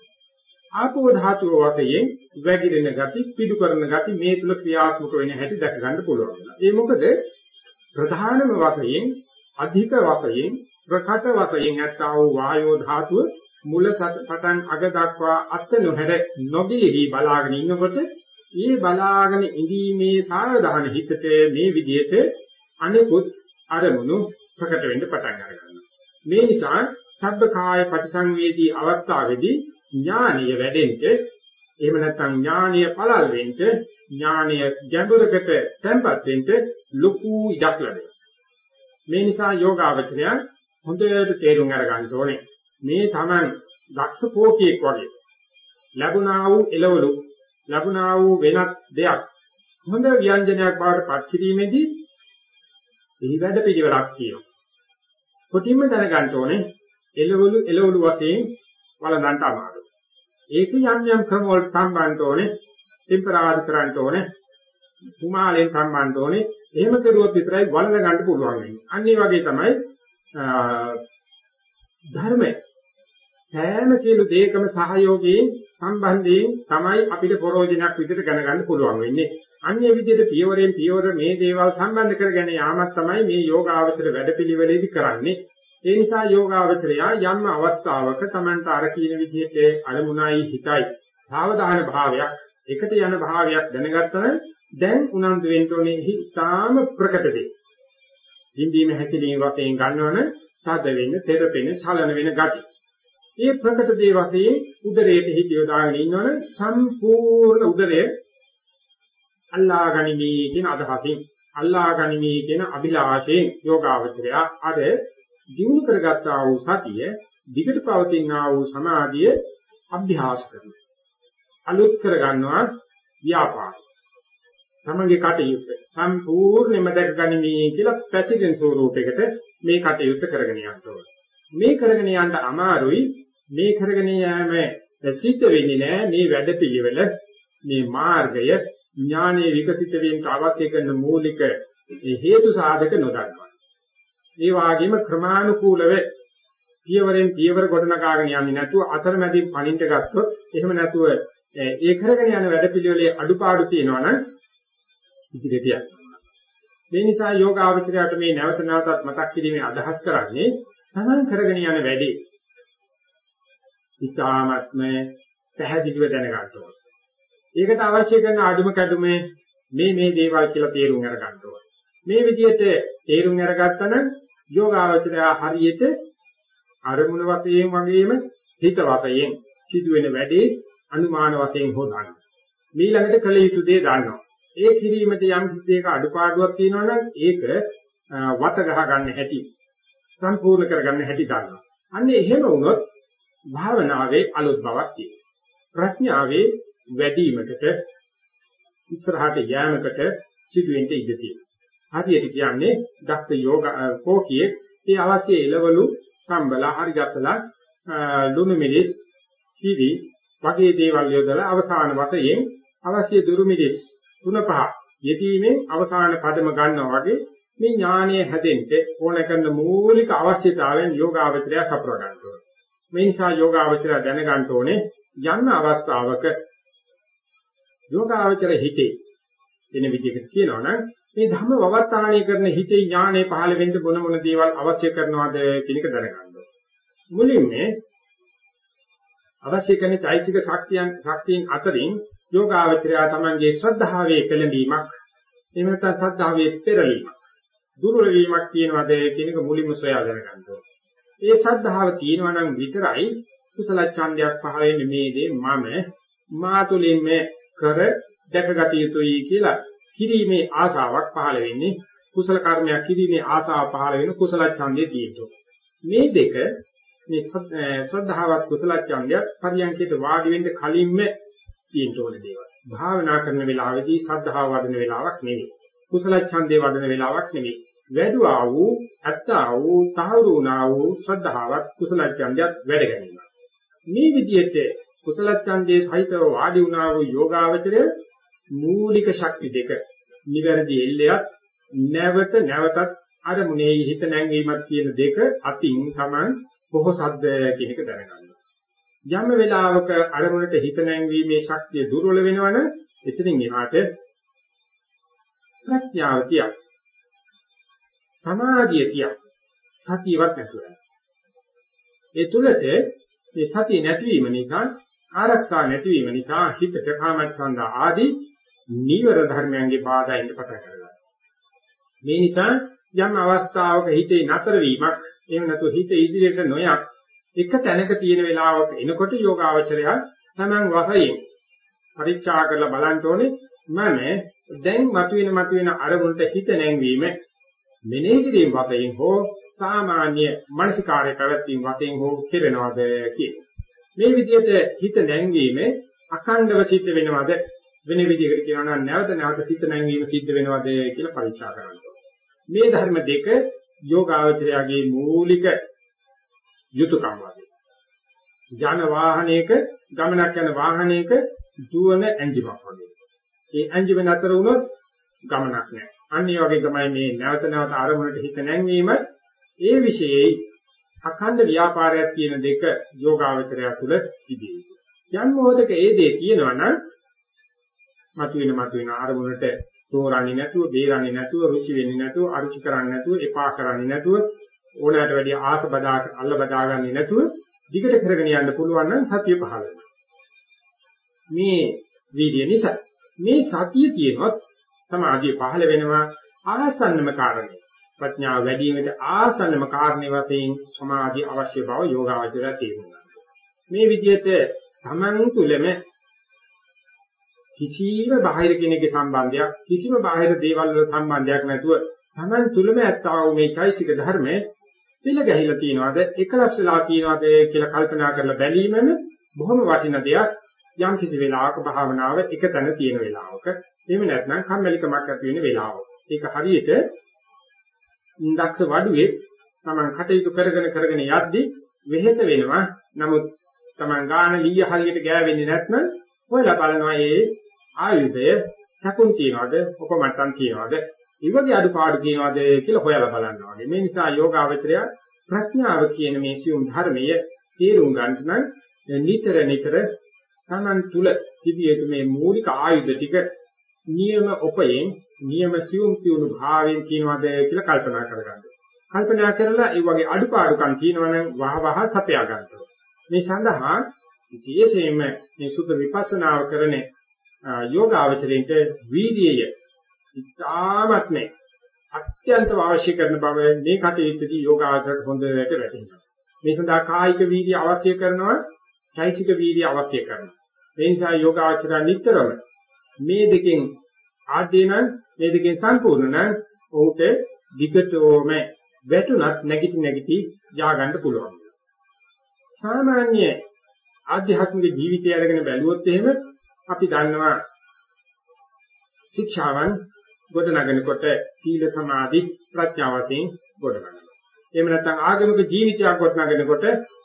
Speaker 1: ආපෝ ධාතුව වශයෙන් වැగిරෙන ගති, පිටු කරන ගති මේ තුල ක්‍රියාත්මක වෙන හැටි දැක ගන්න පුළුවන්. ඒ මොකද ප්‍රධානම වශයෙන් අධික වශයෙන් ප්‍රකට වශයෙන් ඇත්තා වූ වායෝ ධාතුව මුල පටන් අග දක්වා අත් නොහැර නොගිලි බලාගෙන ඉන්නකොට මේ බලාගෙන ඉඳීමේ සාධාන හිතට මේ විදිහට අනිකුත් අරමුණු ප්‍රකට වෙන්න පටන් ගන්නවා. මේ නිසා සබ්බ කාය පටිසංවේදී අවස්ථාවේදී ඥානීය වැඩෙන්න එහෙම නැත්නම් ඥානීය පළල් වෙන්න ඥානීය ගැඹුරකට තැම්පත් වෙන්න ලොකු ඉඩක් ලැබෙනවා. මේ නිසා යෝගාවචරය හොඳට තේරුම් අරගන්න ඕනේ. මේ Taman දක්ෂ කෝකියෙක් වගේ ලැබුණා වූ එළවලු ලැබුණා වූ වෙනත් දෙයක් හොඳ ව්‍යංජනයක් බවට පත් කිරීමේදී එහි වැඩ පිළිවෙලක් තියෙනවා. කොටින්ම දැනගන්න ඕනේ එළවලු එළවලු වශයෙන් වළඳන්ට අමාරුයි. ඒක යම් යම් ක්‍රම වලට සම්බන්ධ ඕනේ, ටෙම්පරාදු කරන්න ඕනේ, කුමාලෙන් සම්බන්ධ ඕනේ. එහෙම කරුවොත් විතරයි වළඳ ගන්න පුළුවන් වෙන්නේ. අන්න ඒ වගේ තමයි ධර්මය සෑම සියලු දේකම සහයෝගයෙන් සම්බන්ධයෙන් තමයි අපිට ප්‍රෝජනයක් විදිහට ගණගන්න පුළුවන් වෙන්නේ. අන්‍ය විදිහට පියවරෙන් පියවර මේ දේවල් සම්බන්ධ කරගෙන යාමක් තමයි මේ යෝගාවචර වැඩපිළිවෙලේදී කරන්නේ. ඒ නිසා යෝගාවචරය යම් අවස්ථාවක Tamanට අර කියන විදිහට අරමුණයි හිතයි සාවධාන භාවයක් එකට යන භාවයක් දැනගත්තම දැන් උනන්දු වෙන්න ඕනේ ඉතාම ප්‍රකට දෙයක්. හිඳීම හැකිලිම වශයෙන් ගන්නවන තද වෙන්න, තෙරපෙන, චලන වෙන ගති. මේ ප්‍රකට දේ වශයෙන් උදරයට හිත යොදාගෙන ඉන්නවන සම්පූර්ණ උදරය අල්ලා ගනිමි කියන අදහසින් අල්ලා ගනිමි කියන අභිලාෂයෙන් යෝගාවචරය අර දිනු කරගත්තා වූ සතිය දිගට පවතිනා වූ සමාධිය අභ්‍යාස කරනවා. අලුත් කරගන්නවා ව්‍යාපාරය. තමගේ කටයුත්ත සම්පූර්ණයෙන්ම දැක ගනිමි කියලා පැතිරෙන ස්වරූපයකට මේ කටයුත්ත කරගෙන යන්න ඕනේ. මේ කරගෙන යන්න අමාරුයි මේ කරගෙන යෑම සිද්ධ වෙන්නේ නැහැ මේ වැඩපිළිවෙල මේ මාර්ගය ඥානයේ විකසිත වීමට අවශ්‍ය කරන මූලික හේතු සාධක නොදන්නවා. ඒ වගේම ක්‍රමානුකූලව පියවරෙන් පියවර ගොඩනගාගෙන යන්නේ නැතුව අතරමැදින් පණින්න ගත්තොත් එහෙම නැතුව ඒ කරගෙන යන වැඩපිළිවෙලේ අඩුපාඩු තියෙනවා නම් ඉදිරියට යනවා. මේ නිසා යෝගාවචරයට මේ නැවත නැවතත් මතක් කිරීමේ අදහස් කරන්නේ තමන් කරගෙන යන වැඩේ ඉතාමත්ම පැහැදිලිව දැනගන්න ඕනේ. ඒකට අවශ්‍ය කරන අඩුම කැඩුමේ මේ මේ දේවල් කියලා තේරුම් අරගන්න ඕනේ. මේ විදිහට තේරුම් අරගත්තා නම් යෝගාවචරය හරියට අරමුණ වශයෙන් වගේම හිත වශයෙන් සිදුවෙන වැඩේ අනුමාන වශයෙන් හොදන්න. මීළඟට කළ යුතු දේ දන්නවා. ඒ කිරීමට යම් දෙයක අඩුපාඩුවක් තියෙනවා නම් ඒක වත ගහ ගන්න හැටි සම්පූර්ණ කරගන්න හැටි දන්නවා. අන්න එහෙම වුණොත් භාවනාවේ අලුත් බවක් තියෙනවා. ප්‍රඥාවේ වැඩිවීමකට ඉස්සරහට යෑමකට සිදුවෙන්න ඉඩ තියෙනවා. හරියට කියන්නේ දක්ෂ යෝග කෝකියේ මේ අවශ්‍ය එළවලු සම්බලා හරි ගැසලා ලුණු මිරිස් කිරි වගේ දේවල් යොදලා අවසාන වශයෙන් අවශ්‍ය දුරු මිරිස් තුන පහ යෙදීමෙන් අවසාන පදම ගන්නවා වගේ මේ ඥානය හැදෙන්න ඕන කරන මූලික අවශ්‍යතාවයන් යෝගාවචරය සපුර ගන්නවා. මේ නිසා යෝගාවචරය දැනගන්න ඕනේ යන්න අවස්ථාවක යෝගාවචර හිතේ එන විදිහට කියනවනම් මේ ධර්ම වවත්තාණය කරන හිතේ ඥානය පහළ වෙන්න මොන මොන දේවල් අවශ්‍ය කරනවද කියන එක දැනගන්න ඕනේ. මුලින්ම අවශ්‍ය කරන චෛතසික ශක්තියන් ශක්තියින් අතරින් යෝගාවචරය තමන්ගේ ශ්‍රද්ධාවේ පෙළඹීමක් එහෙම නැත්නම් ශ්‍රද්ධාවේ පෙරලීමක් දුර්වල වීමක් කියනවාද කියන එක මුලින්ම සොයා ගන්න ඕනේ. ඒ ශ්‍රද්ධාව තියෙනවා නම් විතරයි කුසල ඡන්දයක් පහළ වෙන්නේ මේ දේ මම මාතුලින්ම කර දැකගත යුතුයි කියලා කිරීමේ ආසාවක් පහළ වෙන්නේ කුසල කර්මයක් කිරීමේ ආසාව පහළ වෙන කුසල ඡන්දයේ තියෙනවා. මේ දෙක මේ ශ්‍රද්ධාවත් කුසල ඡන්දයක් පරියන්කයට වාඩි වෙන්න කලින්ම තියෙන්න ඕන දේවල්. භාවනා කරන වෙලාවේදී ශ්‍රද්ධාව වඩන වෙලාවක් නෙවෙයි. කුසල ඡන්දේ වඩන වෙලාවක් නෙවෙයි. වැඩුවා වූ ඇත්තා වූ තහවුරු වුණා වූ ශ්‍රද්ධාවත් කුසල ඡන්දයක් වැඩ ගැනීම. මේ විදිහට කුසල ඡන්දේ සහිතව වාඩි වුණා වූ යෝගාවචරය මූලික ශක්ති දෙක නිවැරදි එල්ලයක් නැවත නැවතත් අරමුණේ හිත නැංවීමක් කියන දෙක අතින් Taman කොහොසද්ද කියන එක දැනගන්න. යම් වෙලාවක අරමුණට හිත නැංවීමේ ශක්තිය දුර්වල වෙනවනම් එතනින් එහාට ප්‍රඥාව තියක් සමාධිය තියක් සතියවත් නැතුව ඒ තුලට මේ සතිය නැතිවීම නිසා ආරක්ෂා නැතිවීම නිසා හිතට කාමච්ඡන්ද ආදී නීවර ධර්මයන්ගේ බාධා ඉන්න පටන් ගන්නවා. මේ නිසා යම් අවස්ථාවක හිතේ නතර වීමක් එහෙම නැතු හිත ඉදිරියට නොයක් එක තැනක තියෙන වෙලාවක එනකොට යෝගාවචරය තමන් වශයෙන් පරීක්ෂා කරලා බලන්න ඕනේ මම දැන් මතුවෙන මතුවෙන අරමුණට හිත නැංවීම මෙනෙහි කිරීම වශයෙන් හෝ සාමාන්‍ය මානසිකාර්ය පැවැත්වීම වශයෙන් හෝ කෙරෙනවද කියන මේ විදිහට හිත නැංවීම අඛණ්ඩව සිද්ධ වෙනවද වෙන විදිහකට කියනවා නම් නැවත නැවත හිත නැංවීම සිද්ධ වෙනවද කියලා පරීක්ෂා කරන්න මේ ධර්ම දෙක යෝගාවචරයාගේ මූලික යුතුයකම් වගේ. ජන වාහනයක ගමනක් යන වාහනයක දුවන එන්ජිමක් වගේ. ඒ එන්ජිම නතර වුණොත් ගමනක් නැහැ. අන්න ඒ වගේ තමයි මේ නැවත නැවත ආරමුණට හිත නැංවීම ඒ විශේෂයි අඛණ්ඩ ව්‍යාපාරයක් කියන දෙක යෝගාවචරය තුළ තිබේ. යම් මොහොතක ඒ දේ කියනවා නම් මතුවෙන මතුවෙන ආරමුණට තෝරන්නේ නැතුව, බේරන්නේ නැතුව, රුචි වෙන්නේ නැතුව, අරුචි කරන්නේ නැතුව, එපා කරන්නේ නැතුව, ඕනෑමට වැඩිය ආස බදා අල්ල බදාගන්නේ නැතුව දිගට කරගෙන යන්න පුළුවන් නම් සතිය පහළ වෙනවා. මේ වීර්ය නිසා මේ සතිය තියෙනොත් සමාධිය පහළ වෙනවා ආසන්නම කාරණේ. ප්‍රඥාව වැඩි වීමට ආසන්නම කාරණේ වශයෙන් සමාධිය අවශ්‍ය බව යෝගාවචරය තේරුම් මේ විදිහට තමන් තුළම කිසිම බාහිර කෙනෙකුගේ සම්බන්ධයක් කිසිම බාහිර දේවල් වල සම්බන්ධයක් නැතුව තමන් තුළම ඇත්තා වූ මේ චෛසික ධර්මයේ පිළ ගැහිලා තියනවාද? එකලස් වෙලා තියනවාද කියලා කල්පනා කරලා බැලීමම බොහොම වටින දෙයක්. යම් කිසි වෙලාවක භාවනාව එක තැන තියෙන වෙලාවක. එහෙම නැත්නම් කම්මැලිකමක් ඇති වෙන වෙලාවක. ඒක හරියට දක්ෂ වඩුවේ තමන් කටයුතු කරගෙන කරගෙන යද්දී වෙහෙස වෙනවා. නමුත් තමන් ගාන ලීය හරියට ගෑවෙන්නේ නැත්නම් හොයලා බලනවා ඒ ආයුධය සකුන් තියනවාද උපමට්ටම් තියනවාද ඉවගේ අඩුපාඩු තියනවාද කියලා හොයලා බලනවා වගේ මේ නිසා යෝගාවචරය ප්‍රඥාව කියන මේ සියුම් ධර්මය තේරුම් ගන්න නම් නිතර නිතර තමන් තුල තිබිය යුතු මේ මූලික ආයුධ ටික නියම උපයෙන් නියම සියුම් තියුණු භාවයෙන් තියනවාද කියලා කල්පනා කරගන්න. කල්පනා කරලා ඒ වගේ අඩුපාඩුකම් තියෙනවනම් වහ වහ සපයා ගන්නවා. මේ සඳහා විශේෂයෙන්ම මේ සුද්ධ විපස්සනාව කරන යෝගාවචරයට වීර්යය ඉතාමත්ම අත්‍යන්ත අවශ්‍ය කරන බව මේ කටයුත්තේදී යෝගාවචරයට හොඳට වැටහෙනවා. මේ සඳහා කායික වීර්ය අවශ්‍ය කරනවා, චෛසික වීර්ය අවශ්‍ය කරනවා. මේ නිසා යෝගාවචරය නිතරම මේ දෙකෙන් ආදීනන් මේ දෙකෙන් සම්පූර්ණ නම් ඔහුට විකටෝම වැටුණත් නැගිටි නැගිටි ය아가න්න පුළුවන්. සාමාන්‍ය ආධ්‍යාත්මික ජීවිතය අරගෙන බැලුවොත් එහෙම අපි දන්නවා ශික්ෂාවන් ගොඩනගනකොට සීල සමාධි ප්‍රඥාවතෙන් ගොඩනගනවා. එහෙම නැත්නම් ආගමික ජීවිතයක් ගොඩනගනකොට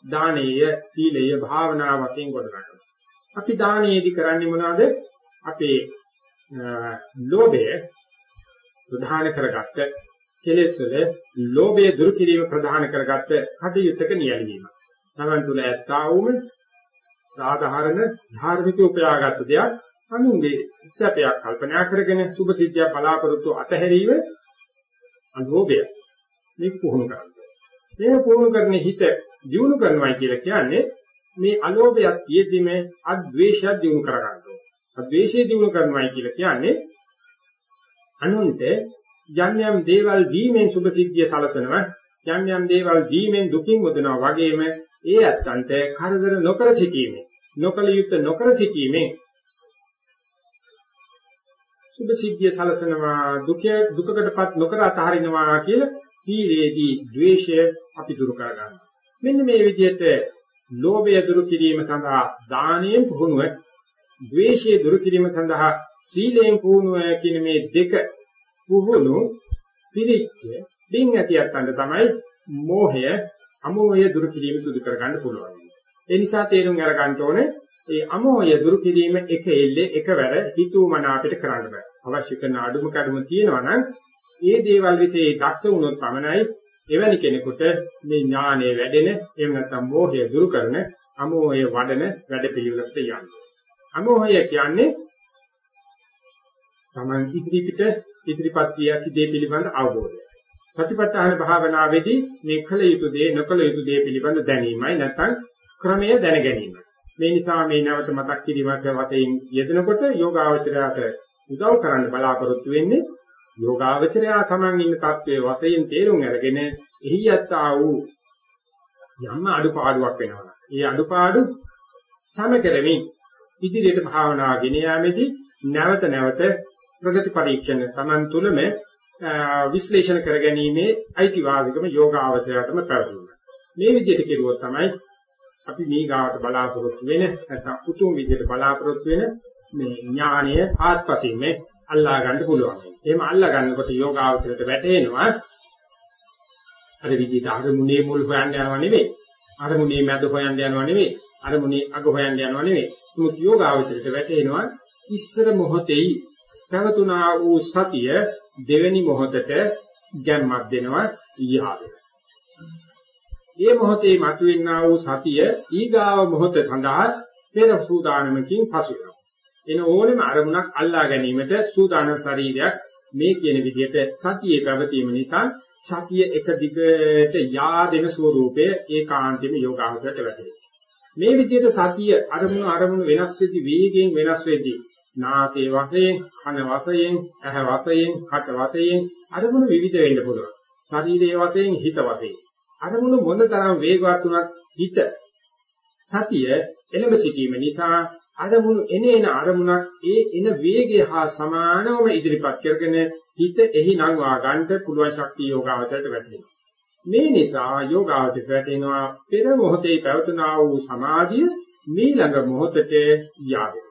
Speaker 1: දානීය, සීලය, භාවනා වශයෙන් ගොඩනගනවා. අපි දානයේදී කරන්නේ මොනවද? අපේ ලෝභය ප්‍රධාන කරගත්ත කෙලෙස් වල ලෝභය දුරු කිරීම ප්‍රධාන කරගත්ත කටයුත්තක නියැලීම. තමන් තුළ ඇත්තා වූම සාධාරණ ධාර්මික උපයාගත් දෙයක්. අනුන්ගේ සැපයක් කල්පනා කරගෙන සුභ සිද්ධියක් බලාපොරොත්තු අතහැරීම අනුභවය. මේක පුහුණු කරනවා මේ පුහුණු කරන හිත දියුණු කරනවා කියලා කියන්නේ මේ අලෝභයත් තියෙද්දිම අද්වේෂය දිනු කරගන්න ඕනේ. අද්වේෂය දිනු කරනවායි කියලා කියන්නේ අනුන්ට යම් යම් දේවල් දීමෙන් සුභ සිද්ධිය සලසනවා. යම් යම් දේවල් දීමෙන් දුකින් මුදනවා වගේම ඒ ඇත්තන්ට කරදර නොකර සිටීමෙන් නොකල යුත්තේ නොකර සිටීමෙන් සුභ සිද්ධිය සලසනවා දුක දුකකටපත් නොකර අතහරිනවා කියලා සීලේදී ද්වේෂය අපි දුරු කර ගන්නවා. මෙන්න මේ විදිහට ලෝභය දුරු කිරීම සඳහා දානයෙන් පුහුණුව, ද්වේෂය දුරු කිරීම සඳහා සීලයෙන් පුහුණුව කියන මේ දෙක පුහුණු පිළිච්ච දින් ඇතියත්තන්ට තමයි මෝහය, අමෝහය දුරු කිරීම සිදු කර ගන්න පුළුවන්. ඒ නිසා තේරුම් අරගන්න ඕනේ ඒ අමෝහය දුරු කිරීම එක එල්ලේ එකවර හිතුවමන අපිට කරන්න බෑ. අවශ්‍ය කරන අඩුම කඩම තියෙනවා නම් ඒ දේවල් විතේ දක්ෂ වුණොත් පමණයි එවැනි කෙනෙකුට මේ ඥානය වැඩෙන එහෙම නැත්නම් මෝහය දුරු කරන අමෝහය වඩන වැඩ පිළිවෙලකට යන්නේ. අමෝහය කියන්නේ Taman ඉදිරිපිට ඉදිරිපත් කිය හැකි දේ පිළිබඳ අවබෝධය. ප්‍රතිපත්තහන භාවනාවේදී මේ කළ යුතු දේ නොකළ යුතු දේ පිළිබඳ දැනීමයි නැත්නම් ක්‍රමය දැන ගැනීමයි. මේ නිසා මේ නැවත මතක් කිරීමක් වශයෙන් යෙදෙනකොට යෝගාවචරයට උදව් කරන්න බලාපොරොත්තු වෙන්නේ යෝගාවචරයා Taman ඉන්න තත්වයේ වශයෙන් තේරුම් අරගෙන එහි යත්තා වූ යම් අඩුපාඩුවක් වෙනවා. ඒ අඩුපාඩු සම කරමින් ඉදිරියට භාවනාව ගෙන යාමේදී නැවත නැවත ප්‍රගති පරීක්ෂණ Taman තුලම විශ්ලේෂණ කරගැනීමේ අයිතිවාසිකම යෝගාවචරයටම පැවතුණා. මේ විදිහට කෙරුවොත් තමයි අපි මේ ගාවට බලාපොරොත්තු වෙන නැත්නම් උතුම් විදිහට බලාපොරොත්තු වෙන මේ ඥානය ආත්පසින්ම අල්ලා ගන්න පුළුවන්. එහෙම අල්ලා ගන්නකොට යෝගාවචරයට වැටෙනවා අර විදිහට අරමුණේ මුල් හොයන්න යනවා නෙවෙයි. අරමුණේ මැද හොයන්න යනවා නෙවෙයි. අරමුණේ අග හොයන්න යනවා නෙවෙයි. මුත් යෝගාවචරයට වැටෙනවා ඉස්සර මොහොතේ පැවතුනා වූ සතිය දෙවෙනි මොහොතට ගැම්මක් දෙනවා ඊහාවෙන. මේ මොහොතේ මතුවෙනා වූ සතිය ඊගාව මොහොත සඳහා පෙර සූදානමකින් පසු වෙනවා. එන ඕනෙම අරමුණක් අල්ලා ගැනීමට සූදානම් ශරීරයක් මේ කියන විදිහට සතියේ පැවතීම නිසා සතිය එක දිගට yaadෙන ස්වરૂපය ඒකාන්තයෙන්ම යෝගාවචරයට වැටෙනවා. මේ විදිහට සතිය අරමුණු අරමුණු වෙනස් වෙති වේගයෙන් වෙනස් වෙදී නාසයේ වශයෙන්, කන වශයෙන්, ඇහ වශයෙන්, කට වශයෙන් අරමුණු විවිධ වෙන්න පුළුවන්. ශරීරයේ වශයෙන්, හිත වශයෙන්. අරමුණු මොනතරම් වේගවත් වුණත් හිත සතිය එළඹ සිටීම නිසා අරමුණු එනේන අරමුණක් ඒ එන වේගය හා සමානවම ඉදිරිපත් කරගෙන හිත එහි නංවා ගන්නට පුළුවන් ශක්තිය යෝගාවචරයට වැටෙනවා. මේ නිසා යෝගාවචරයට වැටෙනවා පෙර මොහොතේ පැවතුනා වූ සමාධිය මීළඟ මොහොතට යාවෙනවා.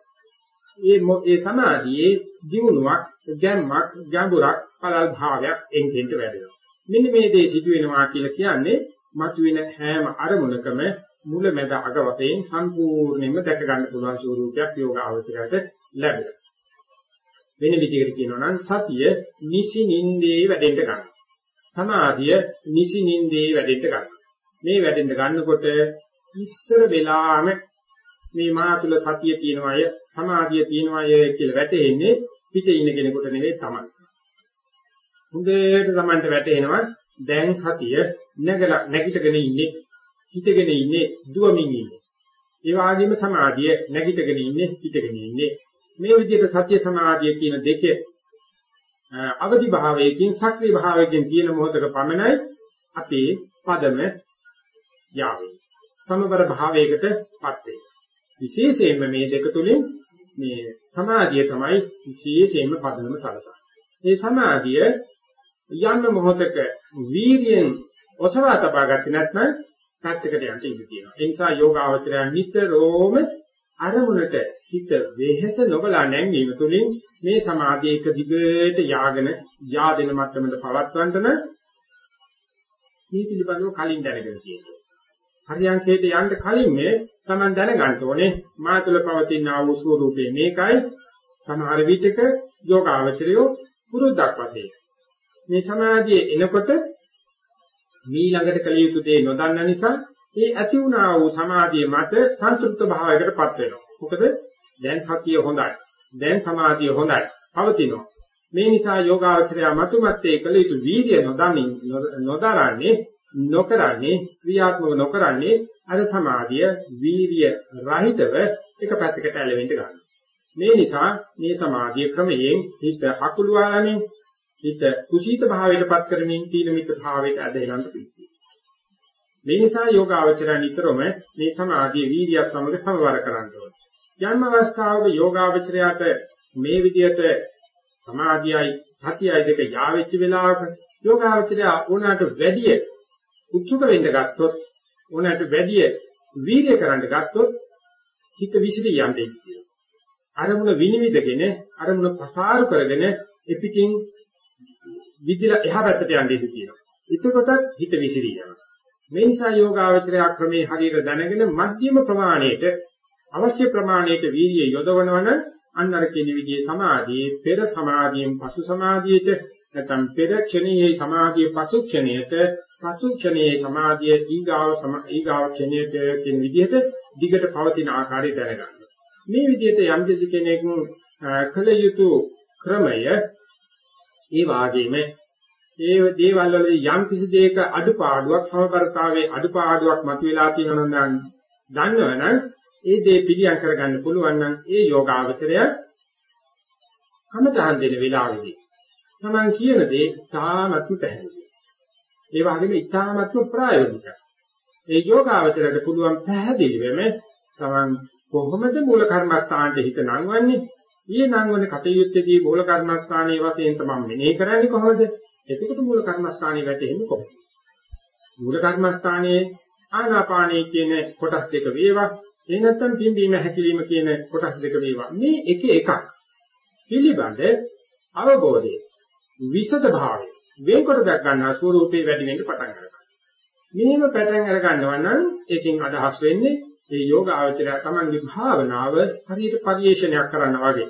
Speaker 1: ඒ ඒ සමාධියේ දියුණුවක්, ගැම්මක්, ගැඹුරක්, පළල් භාවයක් එන්නෙන්ට වැඩෙනවා. මෙන්න මේ දේ සිදු වෙනවා කියලා කියන්නේ මතුවෙන හැම අරමුණකම මුල මැද අග වශයෙන් සම්පූර්ණයෙන්ම දැක ගන්න පුළුවන් ස්වරූපයක් යෝගාවචරයට ලැබෙනවා. වෙන විදිහකට කියනවා නම් සතිය නිසි නින්දේ වැඩෙන්න ගන්නවා. සමාධිය නිසි නින්දේ වැඩෙන්න ගන්නවා. මේ වැඩෙන්න ගන්නකොට ඉස්සර වෙලාම මේ මා තුල සතිය තියෙනවය සමාධිය තියෙනවය කියලා වැටෙන්නේ පිටේ ඉන්න කෙනෙකුට නෙවෙයි තමයි. හොඳට Tamanට වැටෙනවා දැන් සතිය නැගලා නැගිටගෙන ඉන්නේ හිතගෙන ඉන්නේ දුවමින් ඉන්නේ. ඒ වගේම සමාධිය නැගිටගෙන ඉන්නේ හිතගෙන ඉන්නේ. මේ විදිහට සත්‍ය සමාධිය කියන දෙකේ අවදි භාවයකින් සක්‍රීය භාවයකින් තියෙන මොහොතක පමණයි අපේ පදම යාවේ. සමබර භාවයකටපත් වෙන්නේ. විශේෂයෙන්ම මේ දෙක තුලින් මේ සමාධිය තමයි විශේෂයෙන්ම පදනම සලසන්නේ. මේ සමාධිය යන්න මොහොතක වීර්යයෙන් ඔසවා තබා ගත්තේ නැත්නම් පැත්තකට යන්න ඉඩ තියෙනවා. ඒ නිසා යෝගාවචරය නිතරම අරමුණට හිත වෙහෙස නොබලා නැංවීම තුළින් මේ සමාධිය එක දිගට යාගෙන yaadෙන මට්ටමට පවත්වන්නට නම් මේ පිළිබඳව කලින් දැනගෙන තියෙනවා. හරියන්කේට යන්න කලින් මේ Taman දැනගන්න ඕනේ මා තුළ පවතින ආ වූ ස්වરૂපේ මේකයි සමහර විටක යෝගාවචරය පුරුද්දක් වශයෙන් මේ සමාධියේ එනකොට මීළඟට කළ යුතු දේ නොදන්න නිසා ඒ ඇති වුණා වූ සමාධිය මත සන්තුෂ්ත භාවයකටපත් වෙනවා. මොකද දැන් සතිය හොඳයි. දැන් සමාධිය හොඳයි. පවතිනවා. මේ නිසා යෝගාවචරය මතුමත්තේ කළ යුතු වීර්ය නොදමින් නොදරන්නේ නොකරන්නේ ක්‍රියාත්මක නොකරන්නේ අර සමාධිය වීර්ය රහිතව එක පැත්තකට ඇලෙන්න ගන්නවා. මේ නිසා මේ සමාධිය ක්‍රමයෙන් හිත හකුලුවාලමින් හිත කුසීත භාවයටපත් කරමින් තීන මිත් භාවයට ඇදෙලන්න පිළිසි. මේ නිසා යෝගාවචරය නිතරම මේ සමාධිය වීර්යයත් සමග සමවර කරන්න ඕනේ. යම් අවස්ථාවක යෝගාවචරයට මේ විදිහට සමාධියයි සතියයි දෙක යාවෙච්ච වෙලාවක යෝගාවචරය ඕනකට වැඩි උත්සුක වෙන්න ගත්තොත් ඕනකට වැඩි වීර්ය කරන්න ගත්තොත් හිත විසිරී යන්නේ කියලා. අරමුණ විනිවිදගෙන අරමුණ පසාරු කරගෙන එපිටින් විදිලා එහා පැත්තට යන්නේ කියනවා. එතකොටත් හිත විසිරී යනවා. මේ නිසා යෝගාවචරය ක්‍රමේ හරියට දැනගෙන මධ්‍යම ප්‍රමාණයට අවශ්‍ය ප්‍රමාණයට වීර්යය යොදවනවන අන්න අර කියන විදිහේ සමාධියේ පෙර සමාධියෙන් පසු සමාධියට නැත්නම් පෙර ක්ෂණයේ සමාධිය පසු ක්ෂණයට පසු ක්ෂණයේ සමාධිය ඊගාව ඊගාව ක්ෂණයට කියන විදිහට දිගට පවතින ආකාරය දැනගන්න. මේ විදිහට යම් කෙනෙක් කළ යුතු ක්‍රමය ඒ වාගේම ඒ දේවල් වල යම් කිසි දෙයක අඩුපාඩුවක් සමබරතාවයේ අඩුපාඩුවක් මතුවලා තියෙනවා නම් දන්නවනම් ඒ දේ පිළියම් කරගන්න පුළුවන් නම් ඒ යෝගාවචරය කමතහන් දෙන වෙලාවෙදී තමන් කියන දේ තාමත්ම පැහැදිලි. ඒ වගේම ඊ타මත්ම ප්‍රායෝගිකයි. ඒ යෝගාවචරයට පුළුවන් පැහැදිලිවම තමන් කොහොමද මූල කර්මස්ථානට හිත නංවන්නේ? ඊයේ නංවන කටයුත්තේදී මූල කර්මස්ථානයේ වශයෙන් තමයි මෙනෙහි කරන්නේ කොහොමද? එතකොට මූල කර්මස්ථානයේ වැටෙන්නේ කොහොමද? මූල කර්මස්ථානයේ ආනාපානයේ කියන කොටස් දෙක වේවා ඒ නැත්තම් පිම්බීම හැකිලිම කියන කොටස් දෙක වේවා මේ එක එකක් පිළිබඳ අවබෝධය විසද භාවය වේකොට දැක් ගන්නා ස්වරූපේ වැඩි වෙන්න පටන් ගන්නවා මෙහෙම පටන් අර ගන්නවා නම් ඒකෙන් අදහස් වෙන්නේ මේ යෝග ආචරය තමන්ගේ භාවනාව හරියට පරිේශනයක් කරනවා වගේ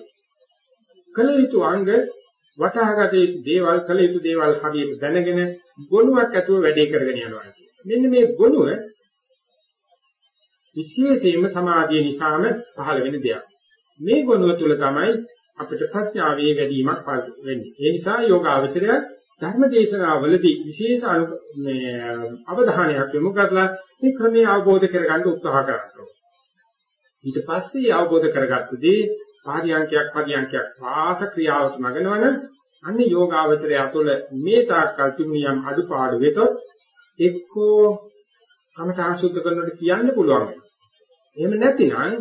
Speaker 1: කළ යුතු අංග වටහාගත යුතු දේවල් කළ යුතු දේවල් හරියට දැනගෙන ගොනුවක් ඇතුව වැඩේ කරගෙන යනවා මෙන්න මේ ගොනුව විශේෂයෙන්ම සමාධිය නිසාම පහළ වෙන දෙයක්. මේ ගුණය තුල තමයි අපිට ප්‍රඥාවේ වැඩිවීමක් වෙන්නේ. ඒ නිසා යෝගාවචරය ධර්ම දේශනාවලදී විශේෂ මේ අවධානයක් යොමු කරලා මේ ක්‍රමයේ අවබෝධ කරගන්න උත්සාහ කරනවා. ඊට පස්සේ අවබෝධ කරගත්තදී පාරියංකයක් පරියංකයක් වාස ක්‍රියාවට නගනවන අන්නේ යෝගාවචරය තුළ මේ තාක්කල් තිබුණියම් අඩුපාඩු වෙතොත් එක්කෝ කමඨාන් සුද්ධ කරනකොට කියන්න පුළුවන්. එහෙම නැතිනම්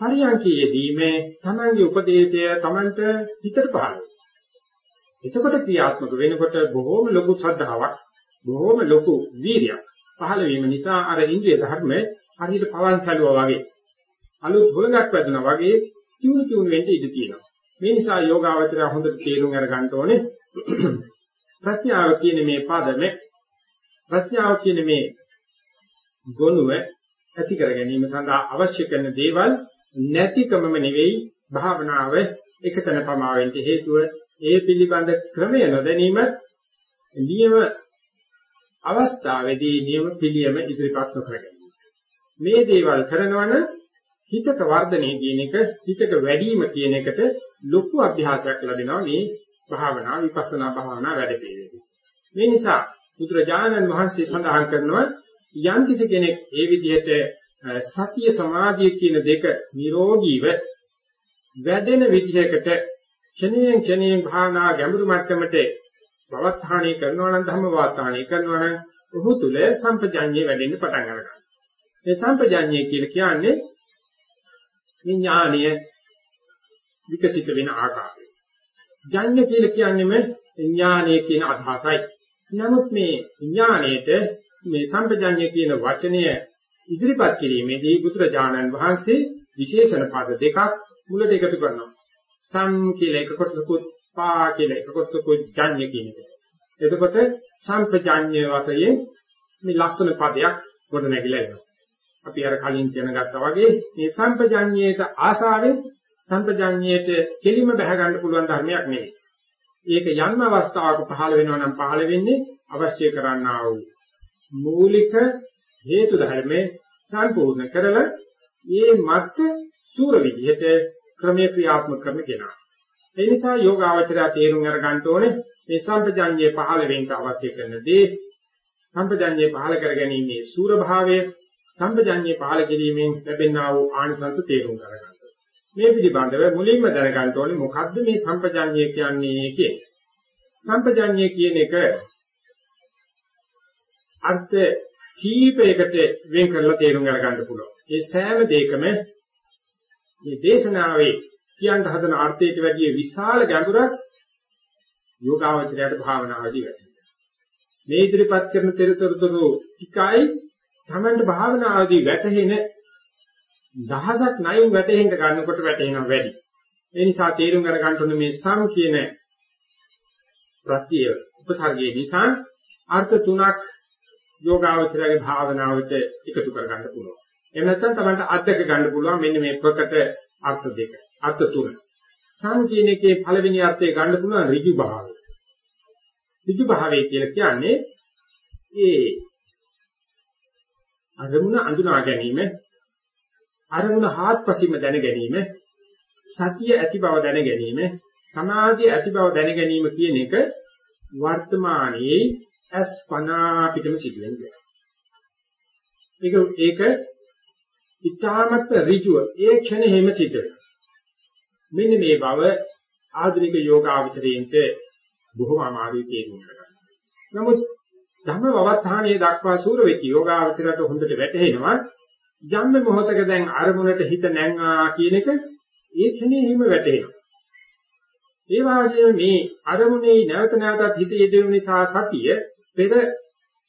Speaker 1: පරියන්කයේදී මේ තමන්ගේ උපදේශය තමන්ට හිතට පහළ එතකොට ක්‍රියාත්මක වෙනකොට බොහෝම ලොකු ශ්‍රද්ධාවක් බොහෝම ලොකු වීර්යයක් පහළ වීම නිසා අර ඉන්ද්‍රිය ධර්ම හරියට පවන් සැලුවා වගේ අලුත් හොලඟක් වැදුනා වගේ චුණු චුණු වෙන්න ඉඩ තියෙනවා. මේ නිසා යෝගාවචරය හොඳට තේරුම් අරගන්න ඕනේ. [clears throat] ප්‍රඥාව කියන මේ පදමේ ප්‍රඥාව කියන මේ ගොනුව ඇති කර ගැනීම සඳහා අවශ්‍ය කරන දේවල් නැතිකමම නෙවෙයි භාවනාව එකතන පමාවෙන්න හේතුව ඒ පිළිබඳ ක්‍රමය නොදැනීම නියම අවස්ථාවේදී නියම පිළියම ඉදිරිපත් නොකර ගැනීම. මේ දේවල් කරනවන හිතක වර්ධනය කියන එක හිතක වැඩිම කියන එකට ලොකු අභ්‍යාසයක් ලැබෙනවා මේ භාවනා විපස්සනා භාවනා වැඩ පිළිවෙලදී. මේ නිසා බුදුරජාණන් වහන්සේ සඳහන් කරනවා යම් කිසි කෙනෙක් ඒ විදිහට සතිය සමාධිය කියන දෙක නිරෝගීව වැඩෙන විදිහකට ක්ෂණයෙන් ක්ෂණයෙන් භාවනා ගැඹුරු මට්ටමට බවත්හාණය කරනවා නම් ධම්ම වාතාණය කරනවා නම් ඔහු තුල සම්පජඤ්ඤය වැඩෙන්න පටන් ගන්නවා. මේ සම්පජඤ්ඤය කියලා කියන්නේ විඥානීය විකසිත වෙන ආකාරය. ජඤ්ඤ කියලා කියන්නේම විඥානීය කියන අදහසයි. නමුත් මේ විඥාණයට මේ සම්පජඤ්ඤ කියන වචනය ඉදිරිපත් කිරීමේදී බුදුරජාණන් වහන්සේ විශේෂණ පද දෙකක් මුලට එකතු කරනවා. සම් කියලා එක කොටසකුත් පා කියලා එක කොටසකුත් ජඤ්ඤ කියන එක. එතකොට සම්පජඤ්ඤ වශයෙන් මේ ලස්සන පදයක් කොට නැගිලා එනවා. අපි අර කලින් කියන ගත්තා වගේ මේ සම්පජඤ්ඤයට ආසාවෙන් සම්පජඤ්ඤයට කෙලිම බහ ගන්න පුළුවන් ධර්මයක් නෙවෙයි. ඒක යම් අවස්ථාවක පහළ වෙනවා නම් පහළ වෙන්නේ අවශ්‍ය කරන්නා වූ මූලික හේතු ධර්මයේ සම්පූර්ණ කරලා මේ මත් සූර විදිහට ක්‍රමයේ ක්‍රියාත්මක කරන කෙනා. ඒ නිසා යෝගාවචරය තේරුම් අරගන්න ඕනේ මේ සම්පජඤ්ඤයේ පහළ වෙන්න අවශ්‍ය කරන දේ සම්පජඤ්ඤයේ පහළ කර ගැනීමේ සූර භාවය සම්පජඤ්ඤේ පහළ කිරීමෙන් ලැබෙනා වූ ආනිසංස තේරුම් ගන්න. මේ පිළිබඳව මුලින්ම දැනගන්න ඕනේ මොකද්ද මේ සම්පජඤ්ඤය කියන්නේ කියන්නේ. සම්පජඤ්ඤය කියන එක අර්ථ කීපයකට වෙන් කරලා තේරුම් ගන්න පුළුවන්. ඒ සෑම දෙයකම මේ දේශනාවේ කියන්න හදන අර්ථයට වැඩිය විශාල ගැඹුරක් යෝගාවචරයට භාවනාවදී වැටෙනවා. මේ ඉදිරිපත් කරන තෙරතුරු ටිකයි තමන්ට භාවනාවදී වැටහෙන දහසක් ණයින් වැටෙන්න ගන්නකොට වැටෙනවා වැඩි. ඒ නිසා තේරුම් අරගන්න ඕනේ මේ සම් කියන ප්‍රත්‍ය උපසර්ගයේ නිසා අර්ථ තුනක් යෝගාවචරයේ භාවනාවට එකතු කරගන්න පුළුවන්. එහෙම නැත්නම් තමන්ට අත්දක ගන්න පුළුවන් මෙන්න මේ ප්‍රකට අර්ථ දෙක. අර්ථ තුන. සම් කියන එකේ පළවෙනි අර්ථය ගන්න පුළුවන් ඍජු භාවය. ඍජු භාවය කියලා කියන්නේ ඒ අරමුණ අඳුනා ගැනීම අරමුණ හාත්පසින්ම දැන ගැනීම සතිය ඇති බව දැන ගැනීම සමාධිය ඇති බව දැන ගැනීම කියන එක වර්තමානයේ අස්පනා පිටම සිදුවෙන්නේ. ඒක ඒක ඉතාමත් ඍජුව ඒ ක්ෂණෙහිම සිදු වෙනවා. මෙන්න මේ බව ආධුනික යෝගාවචරයෙන්ට බොහොම අමාරුයි තේරුම් ගන්න. නමුත් ධම්ම වවත්තාණයේ දක්වා සූර වෙච්ච යෝගාවචරයට හොඳට වැටහෙනවා ජම්ම මොහතක දැන් අරමුණට හිත නැංගා කියන එක ඒ ක්ෂණෙහිම වැටහෙනවා. ඒ වගේම මේ අරමුණේ නැවත නැවතත් හිත යෙදෙන නිසා සතිය පෙර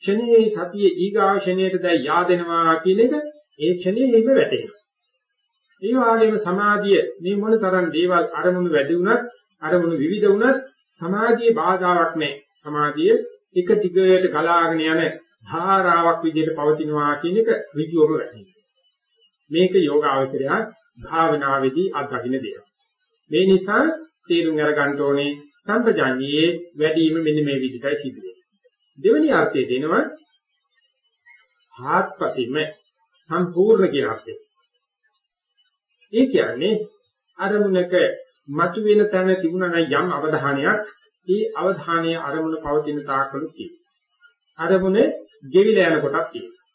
Speaker 1: ක්ෂණයේ සතිය ඊගා ක්ෂණයට දැන් yaadෙනවා කියන එක ඒ ක්ෂණයෙහිම වැටෙනවා. ඒ වගේම සමාධිය මේ මොන තරම් දේවල් අරමුණු වැඩි වුණත් අරමුණු විවිධ වුණත් සමාධියේ බාධාවක් නැහැ. සමාධිය එක දිගට ගලාගෙන යන ධාරාවක් විදිහට පවතිනවා කියන එක ඍජුවම වැටහෙනවා. මේක යෝගාවචරය භාවනාවේදී අත්දකින්න දෙයක්. මේ නිසා තේරුම් අරගන්න ඕනේ සම්පජාඤ්ඤයේ වැඩිම මෙන්න මේ විදිහටයි සිදු වෙන්නේ. දෙවෙනි අර්ථය දෙනවා ආත්පසීම සම්පූර්ණ කියන අර්ථය. ඒ කියන්නේ අරමුණක මතුවෙන තැන තිබුණා නම් යම් අවධානයක් ඒ අවධානයේ අරමුණ පවතින තාක්කලු තියෙනවා. අරමුණ ගෙවිලා යන කොටක් තියෙනවා.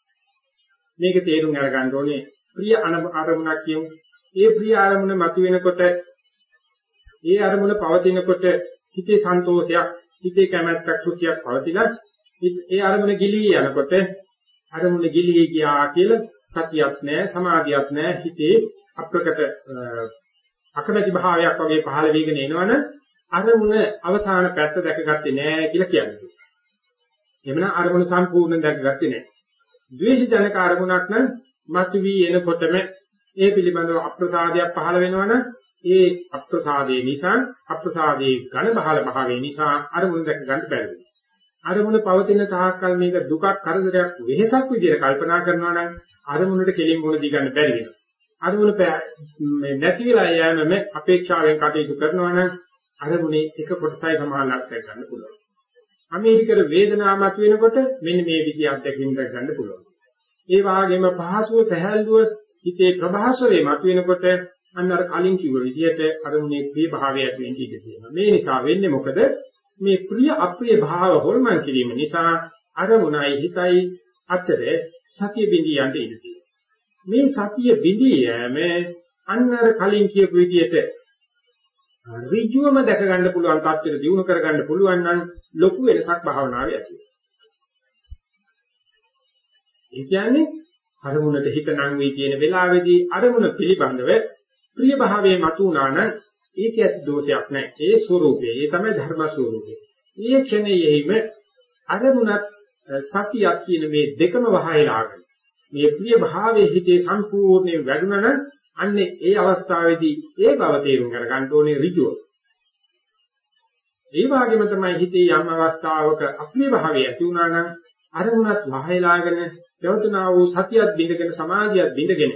Speaker 1: මේක තේරුම් අරගන්න ඕනේ ප්‍රිය අරමුණක් කියමු. ඒ ප්‍රිය අරමුණ මතුවෙනකොට ඒ අරමුණ පවතිනකොට හිතේ සන්තෝෂයක්, හිතේ කැමැත්තක්, සුඛයක් පවතිලා ඒ අරමුණ ගිලී යනකොට අරමුණ ගිලී ගියා කියලා සතියක් නැහැ, සමාධියක් නැහැ, හිතේ අප්‍රකට අකමැති භාවයක් වගේ පහළ වීගෙන එනවනම් අරමුණ අවසාන පැත්ත දැකගත්තේ නැහැ කියලා කියන්නේ. එhmenan අරමුණ සම්පූර්ණයෙන් දැකගත්තේ නැහැ. ද්වේෂ ජනක අරමුණක් නම් මතුවී එනකොටම ඒ පිළිබඳව අප්‍රසාදයක් පහළ වෙනවනම් ඒ අප්‍රසාදේ නිසා අප්‍රසාදේ ඝන බහල භාවයේ නිසා අරමුණ දැක ගන්න බැහැ. අරමුණ පවතින තාක්කල් මේක දුකක් කරදරයක් වෙහෙසක් විදිහට කල්පනා කරනවා නම් අරමුණට කෙලින් මුණ දී ගන්න බැරි වෙනවා. අරමුණ නැති වෙලා යෑමම අපේක්ෂාවෙන් කටයුතු කරනවා නම් අරමුණේ එක කොටසයි සමානලක් ගන්න පුළුවන්. අමේරිකර වේදනාවක් වෙනකොට මෙන්න මේ විදිහ අත්දැකීම් ගන්න පුළුවන්. ඒ වගේම පහසුව සැහැල්ලුව හිතේ ප්‍රභාස්වරේ මතුවෙනකොට අන්න අර කලින් කිව්ව විදිහට අරමුණේ ප්‍රිය භාවය ඇති වෙන්න ඉඩ තියෙනවා. මේ නිසා වෙන්නේ මොකද? මේ ප්‍රිය අප්‍රිය භාව හොල්මන් කිරීම නිසා අරමුණයි හිතයි අතර සතිය බිඳී යන්න ඉඩ තියෙනවා. මේ සතිය බිඳී යෑම අන්න අර කලින් කියපු විදිහට ඍජුවම දැක ගන්න පුළුවන් තත්ත්වෙට දියුණු කර ගන්න පුළුවන් නම් ලොකු වෙනසක් භාවනාවේ ඇති වෙනවා. ඒ කියන්නේ අරමුණට හිත නම් වී තියෙන වෙලාවේදී අරමුණ පිළිබඳව ප්‍රිය භාවයේ මතුණා නම් ඒක ඇති දෝෂයක් නැහැ. ඒ ස්වરૂපේ. ඒ තමයි ධර්ම ස්වરૂපේ. මේ ක්ෂණයෙහිම අරමුණත් සතියක් කියන මේ දෙකම වහයලාගෙන මේ ප්‍රිය භාවයේ හිතේ සම්පූර්ණයෙන් වැඩුණා නම් අන්නේ ඒ අවස්ථාවේදී ඒ බව තේරුම් ගන්න ඕනේ ඍජුව. ඒ වගේම තමයි හිතේ යම් අවස්ථාවක අප්‍රිය භාවය ඇති වුණා නම් අරමුණත් වහයලාගෙන ප්‍රවතුනා වූ සතියත් බිඳගෙන සමාධියත් බිඳගෙන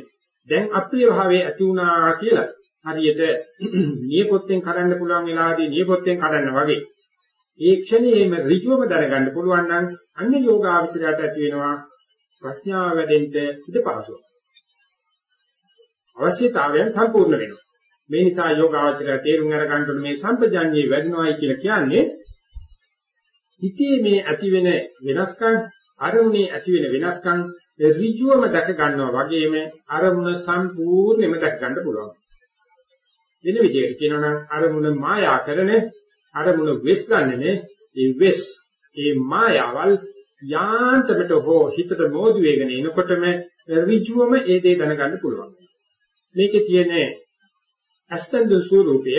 Speaker 1: දැන් අප්‍රිය භාවයේ ඇති වුණා කියලා හරියට නියපොත්තෙන් කඩන්න පුළුවන් වෙලාවදී නියපොත්තෙන් කඩන්න වගේ ඒ ක්ෂණයේම ඍජුවම දැනගන්න පුළුවන් නම් අන්න යෝගාචරයට ඇති වෙනවා ප්‍රඥාව වැඩෙන්න ඉඩ පහසුව. අවශ්‍යතාවයන් සම්පූර්ණ වෙනවා. මේ නිසා යෝගාචරය තේරුම් අරගන්න මේ සම්පජාඤ්ඤේ වැඩනවායි කියලා කියන්නේ හිතේ මේ ඇති වෙන වෙනස්කම් අරමුණේ ඇති වෙන වෙනස්කම් ඍජුවම දැක ගන්නවා වගේම අරමුණ සම්පූර්ණයෙන්ම දැක ගන්න පුළුවන්. වෙන විදිහට කියනවා නම් අරමුණ මායා කරන අරමුණ වෙස් ගන්නනේ ඒ වෙස් ඒ මායාවල් යාන්තමට හෝ හිතට මෝදු වේගෙන එනකොටම ඍජුවම ඒ දේ දැනගන්න පුළුවන්. මේකේ තියෙන අස්තන්ද ස්වરૂපය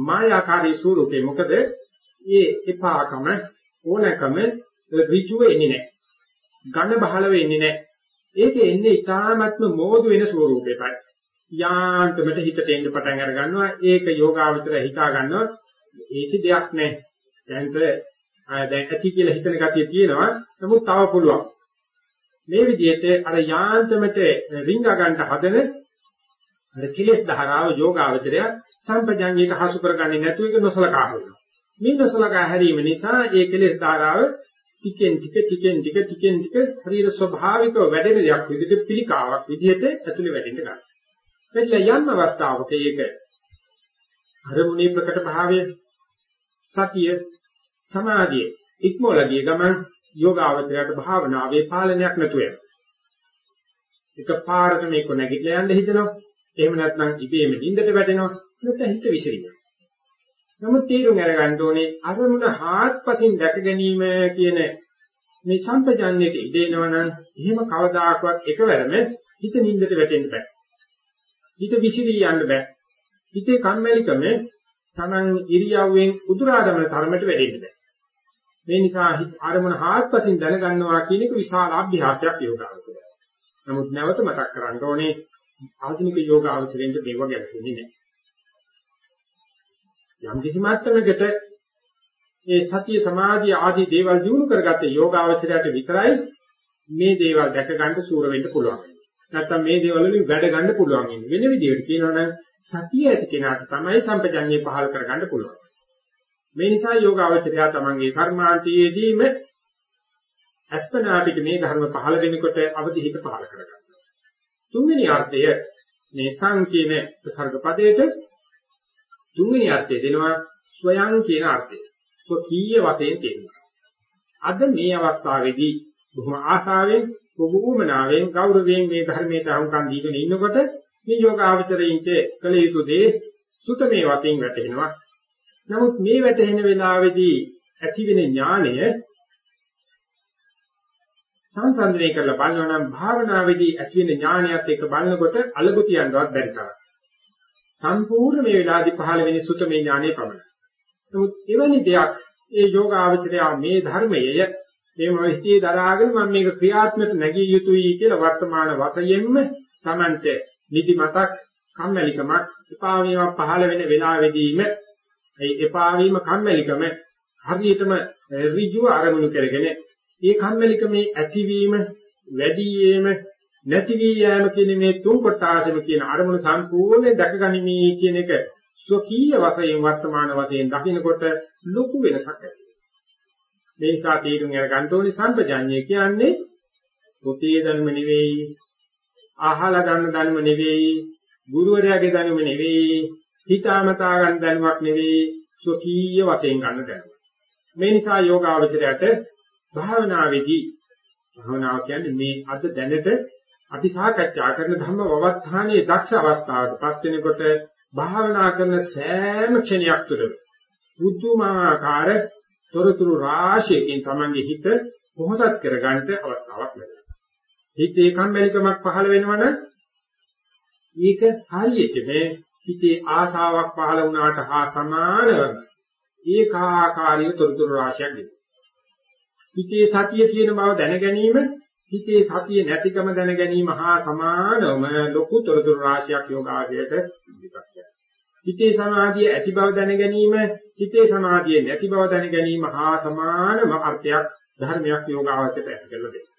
Speaker 1: මායාකාරී ස්වરૂපේ මොකද? ඒ එපාකම ඕනකම ඍජුව එන්නේ නැහැ. ඝන බහල වෙන්නේ නැහැ. ඒක එන්නේ ඊටාත්ම මෝදු වෙන ස්වરૂපයකට. යාන්තමට හිතට එන්න පටන් අර ගන්නවා. ඒක යෝගාවචර හිතා ගන්නවා. ඒක දෙයක් නැහැ. දැන් දැන් ඇති කියලා හිතන ගතිය තියෙනවා. නමුත් තව පුළුවන්. මේ විදිහට අර යාන්තමට රිංගා ගන්න හදන අර කිලස් ධාරාව යෝගාවචරය සම්පජාඤ්ඤයට හසු කරගන්නේ නැතුව ඒක නොසලකා හරිනවා. මේ නොසලකා හැරීම නිසා ඒ කෙලෙස් ධාරාව ටිකෙන් ටික ටිකෙන් ටික ටිකෙන් ටික ශරීර ස්වභාවිකව වැඩෙන දෙයක් විදිහට පිළිකාවක් විදිහට ඇතුලේ වැඩෙන්න ගන්නවා. එట్లా යම් අවස්ථාවක ඒක අරමුණේ ප්‍රකට භාවය සතිය සමාධිය ඉක්මවලදී ගමන් යෝගාවචරයට භාවනාවේ පාලනයක් නැතුව යනවා. එකපාරට මේක නැගිටලා යන්න හිතනවා. එහෙම නැත්නම් ඉබේම නිින්දට වැටෙනවා. නැත්නම් හිත විසිරෙනවා. නමුත් තීරුම් අරගන්න ඕනේ අරමුණ හාත්පසින් දැක ගැනීම කියන මේ සම්පජාන්නයේ ඉදේනවනම් එහෙම කවදාකවත් එකවරම හිත නිින්දට වැටෙන්න බෑ. හිත විසිරී යන්න බෑ. හිතේ කම්මැලිකම Taman ඉරියව්වෙන් උදුරාදමන තරමට වැඩෙන්න බෑ. මේ නිසා අරමුණ හාත්පසින් දැනගන්නවා කියන එක විශාල අභ්‍යාසයක් යෝගාවචරය. නමුත් නැවත මතක් කරගන්න ඕනේ ආධුනික යෝගාවචරයෙන් මේව ගැලපෙන්නේ නැහැ. යම් කිසි මාත්‍රමකට ඒ සතිය සමාධිය ආදී දේවල් දිනු කරගත්තේ යෝගාවචරයට විතරයි මේ දේවල් දැක ගන්න සූර වෙන්න පුළුවන්. නැත්තම් මේ දේවල් වලින් වැඩ ගන්න පුළුවන් වෙන විදිහට කියනවනම් සතිය ඇති කෙනාට තමයි සම්පජඤ්ඤය පහල කරගන්න පුළුවන්. මේ නිසා යෝගාවචරය තමන්ගේ කර්මාන්තයේදීම අස්පනා පිට මේ ධර්ම පහළ වෙනකොට අවදි හිත පහළ කරගන්නවා. තුන්වෙනි අර්ථය මේ සංකීන ප්‍රසර්ග පදයට තුන්වෙනි අර්ථය දෙනවා ස්වයං කියන අර්ථය. ස්වකීය වශයෙන් තේරෙනවා. අද මේ අවස්ථාවේදී බොහොම ආසාවෙන් ප්‍රභූමනාවෙන් ගෞරවයෙන් මේ ධර්මයට අහුම්කම් දීගෙන ඉන්නකොට මේ යෝගාවචරයින්ට කළ යුතු දේ සුතමේ වශයෙන් වැටෙනවා. නමුත් මේ වැටෙන වෙලාවේදී ඇතිවෙන ඥාණය සංසන්දනය කරලා බලනවා නම් භාවනාවේදී ඇතිවෙන ඥානයත් එක්ක බලනකොට අලගු තියන්නවත් බැරි තරම්. සම්පූර්ණ මේ වෙලාවේදී පහළ වෙන සුතමේ ඥානය පමණයි. නමුත් එවැනි දෙයක් ඒ යෝගාවචරය මේ ධර්මයේ මේ මොහිතේ දරාගෙන මම මේක ක්‍රියාත්මක නැගිය යුතුයි කියලා වර්තමාන වශයෙන්ම Tamante නිදි මතක් කම්මැලිකමක් එපා වීමක් පහළ වෙන වෙලාවෙදීම ඒ එපා වීම කම්මැලිකම හරියටම ඍජුව අරමුණු කරගෙන ඒ කම්මැලිකමේ ඇතිවීම වැඩි වීම නැති වී යෑම කියන මේ තුන් කොටාසෙම කියන අරමුණු සම්පූර්ණයෙන් දැකගනිමි කියන එක ස්වකීය වශයෙන් වර්තමාන වශයෙන් දකිනකොට ලොකු වෙනසක් ඇති මේ නිසා තීරුම් අරගන්න ඕනේ සම්පජාඤ්ඤය කියන්නේ පොතේ ධර්ම නෙවෙයි අහලා ගන්න ධර්ම නෙවෙයි ගුරුවරයාගේ ධර්ම නෙවෙයි හිතාමතා ගන්න දැනුමක් නෙවෙයි ස්වකීය වශයෙන් ගන්න දැනුම. මේ නිසා යෝගාවචරයට භාවනාවේදී භාවනාව කියන්නේ මේ අද දැනට අපි සාකච්ඡා කරන ධම්ම වවත්තානයේ දක්ෂ අවස්ථාවටපත් වෙනකොට භාවනා කරන සෑම ක්ෂණයක් තුළම බුද්ධමාකාර තොරතුරු රාශියකින් තමන්ගේ හිත පොහොසත් කරගන්න අවස්ථාවක් ලැබෙනවා. හිතේ කම්මැලිකමක් පහළ වෙනවනම් ඒක හරියටම හිතේ ආශාවක් පහළ වුණාට හා සමානව ඒකාකාරීව තොරතුරු රාශියක් දෙනවා. හිතේ සතිය කියන බව දැන ගැනීම හිතේ සතිය නැතිකම දැන ගැනීම හා සමානවම ලොකු තොරතුරු රාශියක් යෝගාවචරයට ඉදිරිපත් හිතේ සමාධිය ඇති බව දැන ගැනීම හිතේ සමාධිය නැති බව දැන ගැනීම හා සමානම අර්ථයක් ධර්මයක් යෝගාවචරයට ඇති කරලා දෙනවා.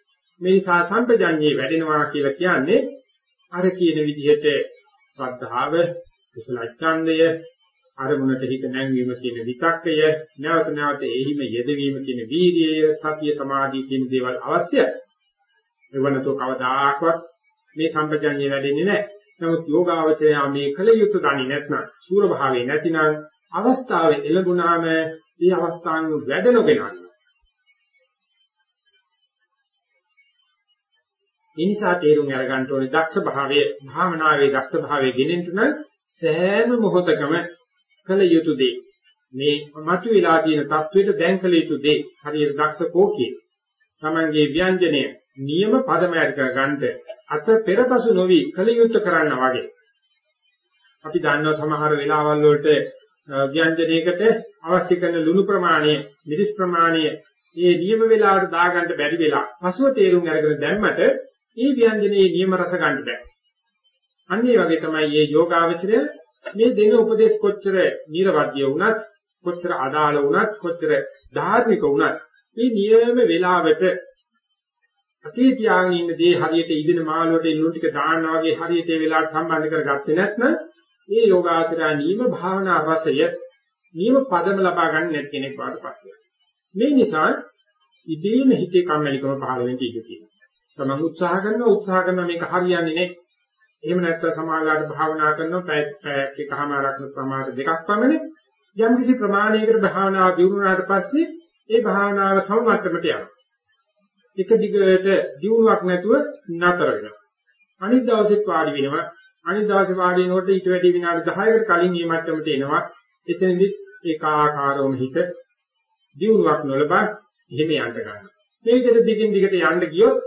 Speaker 1: මේ නිසා සම්පජඤ්ඤේ වැඩෙනවා කියලා කියන්නේ අර කියන විදිහට ශ්‍රද්ධාව, කුසල ඡන්දය, අරමුණට හිත නැංවීම කියන විතක්කය, නැවත නැවත එහිම යෙදවීම කියන වීර්යය, සතිය, සමාධිය කියන දේවල් අවශ්‍යයි. එවනතෝ කවදාකවත් මේ සම්පජඤ්ඤය වැඩෙන්නේ නැහැ. නමුත් යෝගාවචරය මේ කල යුතු දන්නේ නැත්නම් සූර භාවයේ නැතිනම් අවස්ථාවේ එළඹුණාම මේ අවස්ථාවෙන් වැඩ නොගෙනනවා. ඒ නිසා තේරුම් අරගන්න ඕනේ දක්ෂ භාවයේ භාවනාවේ දක්ෂ භාවයේ ගෙනෙන්න නම් සෑම මොහොතකම කළ යුතු දේ. මේ මතුවලා තියෙන தത്വෙට දැන් කළ යුතු දේ හරියට දක්ෂ කෝකිය තමන්ගේ ව්‍යංජනය නියම පදමයට ගන්නට අත පෙරපසු නොවි කළ යුතු කරන්න වගේ. අපි දන්නවා සමහර වෙලාවල් වලට ව්‍යංජනයකට අවශ්‍ය කරන ලුණු ප්‍රමාණය මිරිස් ප්‍රමාණය මේ නියම වෙලාවට දාගන්න බැරි වෙලා පසුව තේරුම් අරගෙන දැම්මට මේ ව්‍යංජනයේ නියම රස ගන්න බෑ. අන්න ඒ වගේ තමයි මේ යෝගාවචරය මේ දෙන උපදේශ කොච්චර නිර්වද්‍ය වුණත්, කොච්චර අදාළ වුණත්, කොච්චර ධාර්මික වුණත් මේ නියම වෙලාවට අතේ තියාගෙන ඉන්න දේ හරියට ඉදින මාළුවට ඉල්ලුණු ටික දාන්නා වගේ හරියට ඒ වෙලාවට සම්බන්ධ කරගත්තේ නැත්නම් මේ යෝගාචරය නීම භාවනා රසය නීම පදම ලබා ගන්න නැති කෙනෙක් වඩපත් වෙනවා. මේ නිසා ඉදීම හිතේ කම්මැලිකම පහළ වෙන්න ඉඩ තියෙනවා. තමන් උත්සාහ කරනවා උත්සාහ කරනවා මේක හරියන්නේ නැහැ. එහෙම නැත්නම් සමාජාට භාවනා කරනවා පැය පැයක් එකමාරක් ප්‍රමාණ දෙකක් පමණ යම් කිසි ප්‍රමාණයකට භාවනාව දියුණුවාට පස්සේ ඒ භාවනාව සමමට්ටමට යනවා. එක දිගට දියුණුවක් නැතුව නතර වෙනවා. අනිත් දවසෙත් වාඩි වෙනවා. අනිත් දවසේ වාඩි වෙනකොට ඊට වැඩි විනාඩි 10කට කලින් මේ මට්ටමට එනවා. එතනදි ඒකාකාරවම හිත දියුණුවක් නොලබා එහෙම යන්න ගන්නවා. මේ විදිහට දිගින් දිගට යන්න ගියොත්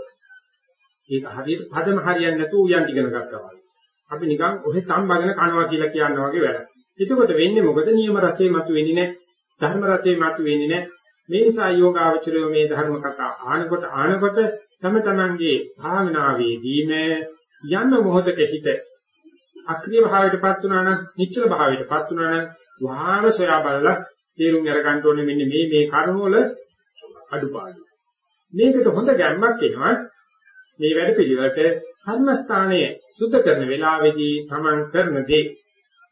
Speaker 1: ඒක හරියට පදම හරියන්නේ නැතුව උයන් ඉගෙන ගන්නවා වගේ. අපි නිකන් ඔහෙ තම්බගෙන කනවා කියලා කියනවා වගේ වැඩක්. එතකොට වෙන්නේ මොකද? නියම රසය මතු වෙන්නේ නැහැ. ධර්ම රසය මතු වෙන්නේ නැහැ. මේ නිසා යෝගාවචරය මේ ධර්ම කතා ආනකොට ආනකොට තම තමන්ගේ භාවනාවේදීම යන්න මොහොතක හිත අක්‍රීය භාවයටපත් වුණා නම් නිශ්චල භාවයටපත් වුණා නම් වහාම සොයා බලලා තේරුම් අරගන්න ඕනේ මෙන්න මේ මේ කර්ම වල අඩුපාඩු. මේකට හොඳ ගැම්මක් එනවා මේ වැඩ පිළිවෙලට කර්මස්ථානයේ සුද්ධ කරන වෙලාවේදී Taman කරන දේ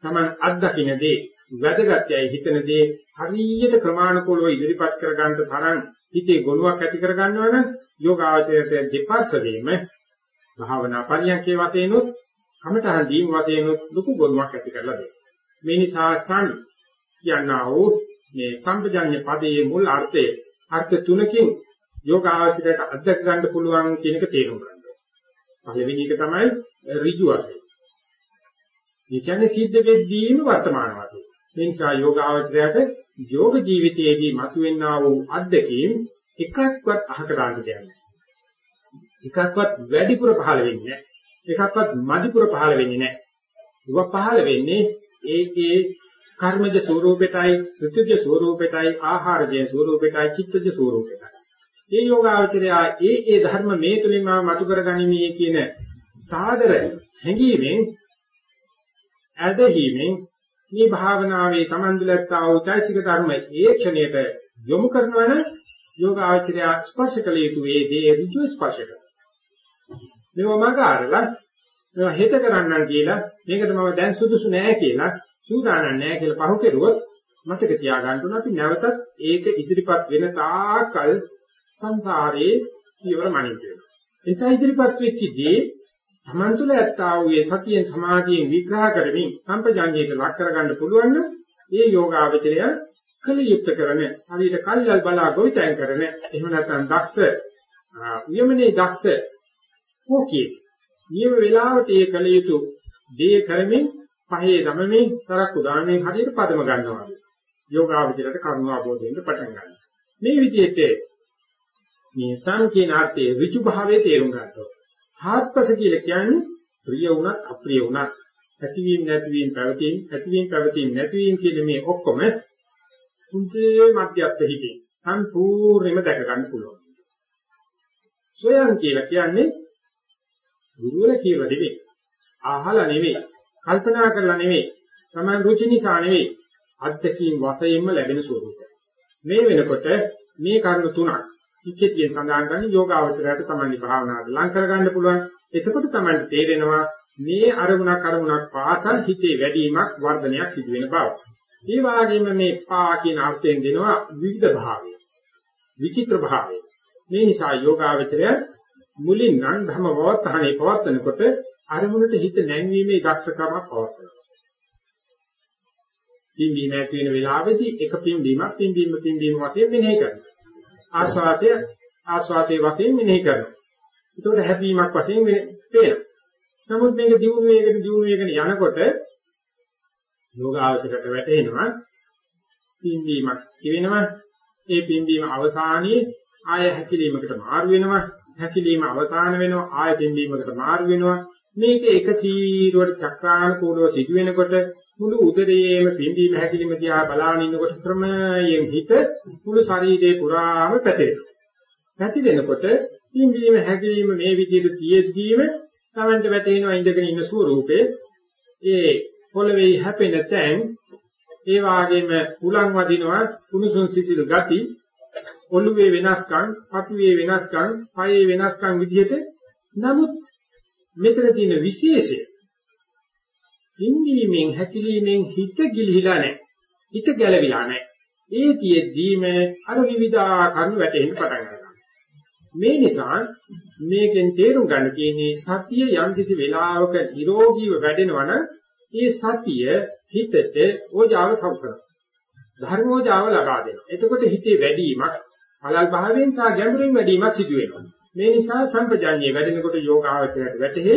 Speaker 1: Taman අත්දකින්න දේ වැදගත්යයි හිතන දේ හරියට ක්‍රමානුකූලව ඉදිරිපත් කර ගන්න තරම් හිතේ ගොනුවක් ඇති කර ගන්නවනම් යෝගාචරයට දෙපර්ශවීම භාවනා පරියන්කේ වශයෙන් උත් කමඨහන් දීම වශයෙන් උත් ලොකු ගොනුවක් ඇති කරලා දෙනවා. මේ නිසා සම් කියනා වූ මේ සම්පජඤ්ඤ පදයේ මුල් අර්ථය අර්ථ තුනකින් යෝගාචරයට අධ්‍යක් ගන්න පුළුවන් කියන එක තේරුම් ගන්න ඕනේ. පළවෙනි එක තමයි ඍජු වශයෙන්. ඒ කියන්නේ සිද්ධ වෙද්දීම වර්තමාන වශයෙන්. මේ නිසා යෝගාචරයට යෝග ජීවිතයේදී මතුවෙනා වූ අධ්‍යක්ීම් එකක්වත් අහක දාන්න දෙයක් නැහැ. එකක්වත් වැඩිපුර පහළ වෙන්නේ නැහැ. එකක්වත් මදිපුර පහළ වෙන්නේ නැහැ. ඒවා පහළ වෙන්නේ ඒකේ කර්මජ ස්වરૂපෙටයි, ඍතුජ ස්වરૂපෙටයි, ආහාරජ ස්වરૂපෙටයි, චිත්තජ ස්වરૂපෙටයි. මේ යෝගාචරය ඒ ඒ ධර්ම මේ තුලින්ම මතු කරගනිමේ කියන සාදර හැඟීමෙන් ඇදහිීමෙන් මේ භාවනාවේ Taman දුලත්තා වූ චෛසික ධර්ම ඒ ක්ෂණයට යොමු කරනවන යෝගාචරය ස්පර්ශ කළ යුතු ඒ දේ ඍජු ස්පර්ශ කරනවා. මේව මගාරලා මේව හෙත කරන්නම් කියලා මේකට මම දැන් සුදුසු නෑ කියලා සූදානම් නෑ කියලා පහු කෙරුවොත් මතක තියාගන්න ඕන අපි නැවතත් ඒක ඉදිරිපත් වෙන තාකල් සංසාරේ කියවර මනින්න වෙනවා. එනිසා ඉදිරිපත් වෙච්ච දේ තමන් තුළ ඇත්තා වූ ඒ සතියෙන් සමාධියෙන් විග්‍රහ කරමින් සම්පජාඤ්ඤයට ලක් කරගන්න පුළුවන් නම් ඒ යෝගාවචරය කලියුක්ත කරන හරියට කල්යල් බලා ගොවිතැන් කරන එහෙම නැත්නම් දක්ෂ නියමනේ දක්ෂ කෝකිය නියම වේලාවට ඒ කලියුතු දේ කරමින් පහේ ගමමින් තරක් උදානෙන් හරියට පදම ගන්නවා. යෝගාවචරයට කරුණ අවබෝධයෙන් පටන් ගන්නවා. මේ විදිහට මේ සංකීර්ණාර්ථයේ ඍජු භාවයේ තේරුම් ගන්නවා හාත්පස කියලා කියන්නේ ප්‍රිය වුණත් අප්‍රිය වුණත් ඇතිවීම නැතිවීම පැවතීම ඇතිවීම පැවතීම නැතිවීම කියන මේ ඔක්කොම කුංචේ මධ්‍යස්ථ හිතේ සම්පූර්ණයෙන්ම දැක ගන්න පුළුවන්. සොයන් කියලා කියන්නේ ගුරුවර කියලා නෙවෙයි. අහලා නෙවෙයි. කල්පනා කරලා නෙවෙයි. තමයි රුචි නිසා නෙවෙයි. අත්දැකීම් වශයෙන්ම ලැබෙන ස්වરૂපය. මේ වෙනකොට මේ කරුණු තුනක් ඉක්කතියෙන් සඳහන් කරන්නේ යෝගාවචරයට තමයි භාවනාවට ලං කරගන්න පුළුවන්. එතකොට තමයි තේරෙනවා මේ අරමුණක් අරමුණක් පාසල් හිතේ වැඩිවීමක් වර්ධනයක් සිදු වෙන බව. ඒ වගේම මේ පා කියන අර්ථයෙන් දෙනවා විවිධ භාවය. විචිත්‍ර භාවය. මේ නිසා යෝගාවචරය මුලින් නම් ධම වවත්තහනේ පවත්නකොට අරමුණට හිත නැංවීමේ දක්ෂකමක් පවත්නවා. පින්බීම ඇති වෙන වෙලාවේදී එක පින්බීමක් පින්බීම පින්බීම වශයෙන් මෙනෙහි කරනවා. ආස්වාසය ආස්වාසයේ වශයෙන් මෙනෙහි කරනවා. ඒකට හැපීමක් වශයෙන් පේනවා. නමුත් මේක දියුණු වේගෙන දියුණු වේගෙන යනකොට යෝගාවචරයට වැටෙනවා පින්වීමක් කියවෙනවා. ඒ පින්වීම අවසානයේ ආය හැකිලීමකට මාරු වෙනවා. හැකිලීම අවසාන වෙනවා ආය පින්වීමකට මාරු වෙනවා. මේක එක සීරුවට චක්‍රානුකූලව සිදු වෙනකොට මුළු උදරයේම පිම්බීම හැකිලිම දිහා බලාගෙන ඉන්නකොට ක්‍රමයෙන් හිත මුළු ශරීරේ පුරාම පැතිරෙනවා. පැතිරෙනකොට පිම්බීම හැකිලිම මේ විදිහට තියෙද්දීම තමන්ට වැටෙනවා ඉඳගෙන ඉන්න ස්වරූපේ ඒ පොළවේ හැපෙන තැන් ඒ වාගේම උලන් වදිනවා කුණුසුන් සිසිල් ගති ඔළුවේ වෙනස්කම්, පතුවේ වෙනස්කම්, පයේ වෙනස්කම් විදිහට නමුත් මෙතන තියෙන විශේෂය ඉන්දීමෙන් හැකිලීමෙන් හිත ගිලිහිලා නැහැ. හිත ගැලවිලා නැහැ. ඒ තියෙද්දීම අර විවිධාකාරණ වැටෙන්න පටන් ගන්නවා. මේ නිසා මේකෙන් තේරුම් ගන්න තියෙන්නේ සතිය යම් කිසි වෙලාවක නිරෝගීව වැඩෙනවනම් ඒ සතිය හිතට ඕජාව සම්ප්‍රදාය. ධර්මෝජාව ලබා දෙනවා. එතකොට හිතේ වැඩිවීමක් අලල් භාවයෙන් සහ ගැඹුරින් වැඩිවීමක් සිදු වෙනවා. මේ නිසා සම්පජාඤ්ඤය වැඩෙනකොට යෝගාවචරයට වැටෙහි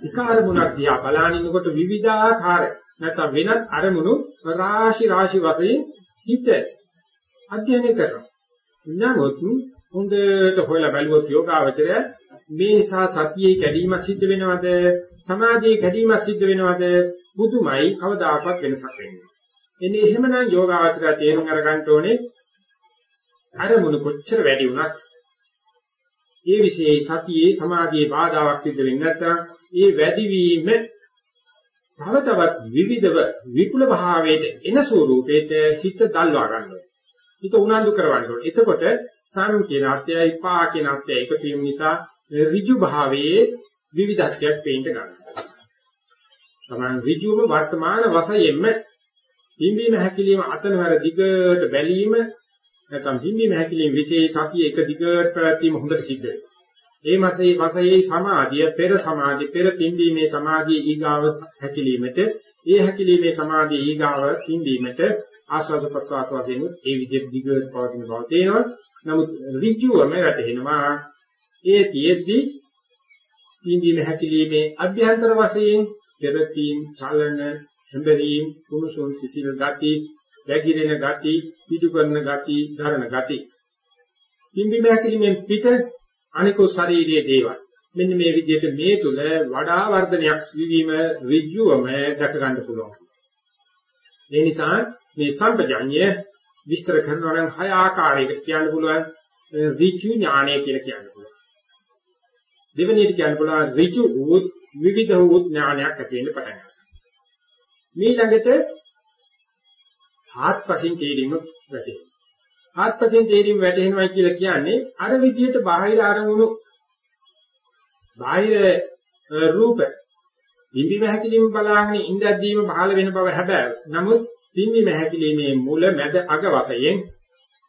Speaker 1: එක අරමුණක් දිහා බලන ඉන්නකොට විවිධාකාර නැත්නම් වෙනත් අරමුණු රාශි රාශි වශයෙන් හිත අධ්‍යයනය කරනවා. නමුත් හොඳට හොයලා බැලුවොත් යෝගාවචරය මේ නිසා සතියේ කැඩීමක් සිද්ධ වෙනවද සමාධියේ කැඩීමක් සිද්ධ වෙනවද බුදුමයි කවදාකවත් වෙනසක් වෙන්නේ. එන්නේ එහෙමනම් යෝගාවචරය තේරුම් අරගන්න ඕනේ අරමුණු කොච්චර වැඩි වුණත් ඒ વિશેයි සතියේ සමාධියේ බාධාවක් සිද්ධ වෙන්නේ නැත්නම් ඒ වැඩිවීම තව තවත් විවිධව විපුල භාවයට එන ස්වරූපයට හිත දල්වා ගන්නවා. හිත උනන්දු කරවන්න ඕනේ. එතකොට සම් කියන අර්ථයයි පා කියන අර්ථය එකතු වීම නිසා ඍජු භාවයේ විවිධත්වයක් පේන්න ගන්නවා. තමන් ඍජුවම වර්තමාන වශයෙන්ම හිඳීම හැකිලිම අතනවර දිගට බැලීම නැත්නම් හිඳීම හැකිලිම විශේෂ සතිය එක දිගට පැවැත්වීම හොඳට සිද්ධ වෙනවා. ඒ මාසයේ මාසයේ සමාධිය පෙර සමාධිය පෙර පින්දීමේ සමාධිය ඊගාව හැකිලීමට ඒ හැකිලීමේ සමාධිය ඊගාව පින්දීමට ආස්වාද ප්‍රසවාස වශයෙන් ඒ විදිහට දිගට පවතින බව තේනවා. නමුත් ඍජුවම වැටෙනවා. ඒ තියෙද්දි පින්දීම හැකිලීමේ අභ්‍යන්තර වශයෙන් පෙරපීම් චලන හැඹරීම් කුණුසුන් සිසිල් ගති වැగిරෙන ගති පිටු කරන ගති ධරණ ගති පින්දීම හැකිලීමෙන් පිට අනිකෝ ශාරීරියේ දේවල්. මෙන්න මේ විදිහට මේ තුල වඩා වර්ධනයක් සිදුවීම ඍජුවම දැක ගන්න පුළුවන්. ඒ නිසා මේ සම්පජඤ්ඤය විස්තර කරනවා නම් හය ආකාරයකට කියන්න පුළුවන් ඍජු ඥානය කියලා කියන්න පුළුවන්. දෙවෙනියට කියන්න පුළුවන් ඍජු වූ විවිධ වූ ඥානයක් ඇති වෙන්න පටන් ගන්නවා. මේ ළඟට ආත්පසින් තේරීම වැටෙනවා. ආත්පසෙන් තේරීම වැටෙනවා කියලා කියන්නේ අර විදිහට බාහිර අරමුණු බාහිර රූප බිම්බිම හැකිලිම බලාගෙන ඉඳද්දීම පහළ වෙන බව හැබැයි නමුත් බිම්බිම හැකිලිමේ මුල මැද අග වශයෙන්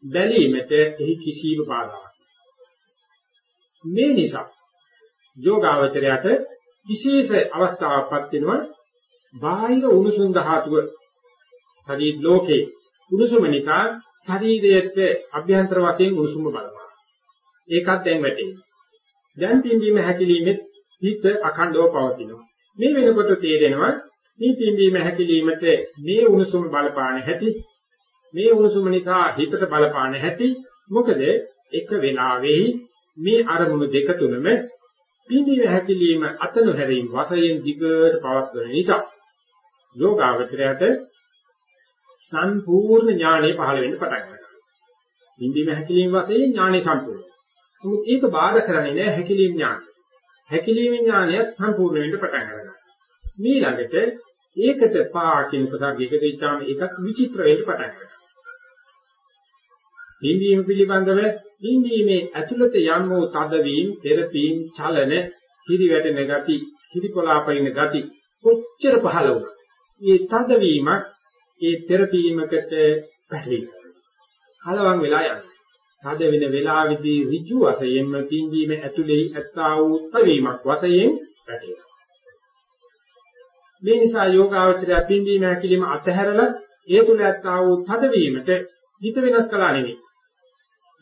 Speaker 1: බැලීමට එහි කිසිම බාධාවක් මේ නිසා යෝගාවචරයට විශේෂ අවස්ථාවක්පත් වෙනවා බාහිර උණුසුම් ධාතුව ශරීර ලෝකේ උණුසුම නිසා ශරීරයට අභ්‍යන්තර වශයෙන් උණුසුම බලනවා. ඒකත් දැන් වැටෙනවා. දැන් පිම්බීම හැකිලීමෙත් හිත අඛණ්ඩව පවතිනවා. මේ වෙනකොට තේරෙනවා මේ පිම්බීම හැකිලීමට මේ උණුසුම බලපාන හැටි මේ උණුසුම නිසා හිතට බලපාන හැටි මොකද එක වෙලාවෙහි මේ අරමුණු දෙක තුනම පිම්බීම හැකිලීම අතනු හැරීම වශයෙන් දිගට පවත්වන නිසා යෝගාවචරයට සම්පූර්ණ ඥානෙ පහළ වෙන්න පටන් ගන්නවා. බින්දීම හැකිලිම වශයෙන් ඥානෙ සම්පූර්ණ. නමුත් ඒක බාධා කරන්නේ නැහැ හැකිලිම ඥානෙ. හැකිලිම ඥානයත් සම්පූර්ණ වෙන්න පටන් ගන්නවා. මේ ළඟට ඒකට පා කියන උපසර්ගයක දෙච්චාම ඒකත් විචිත්‍ර වෙන්න පටන් ගන්නවා. බින්දීම පිළිබඳව බින්දීමේ ඇතුළත යම් වූ තදවීම, පෙරපීම්, චලන, හිරිවැටෙන ගති, හිරිකොලාපයින් ගති කොච්චර පහළ වුණා. මේ තදවීමක් ඒ තෙරපීමකට පැටලෙනවා. කලවම් වෙලා යනවා. තද වෙන වෙලාවේදී ඍජු වශයෙන්ම පින්දීම ඇතුලේ ඇත්තා වූ උත්වීමක් වශයෙන් පැටලෙනවා. මේ නිසා යෝගාවචරය පින්දීම හැකිලිම අතහැරලා ඒ තුල ඇත්තා වූ තදවීමට හිත වෙනස් කළා නෙවෙයි.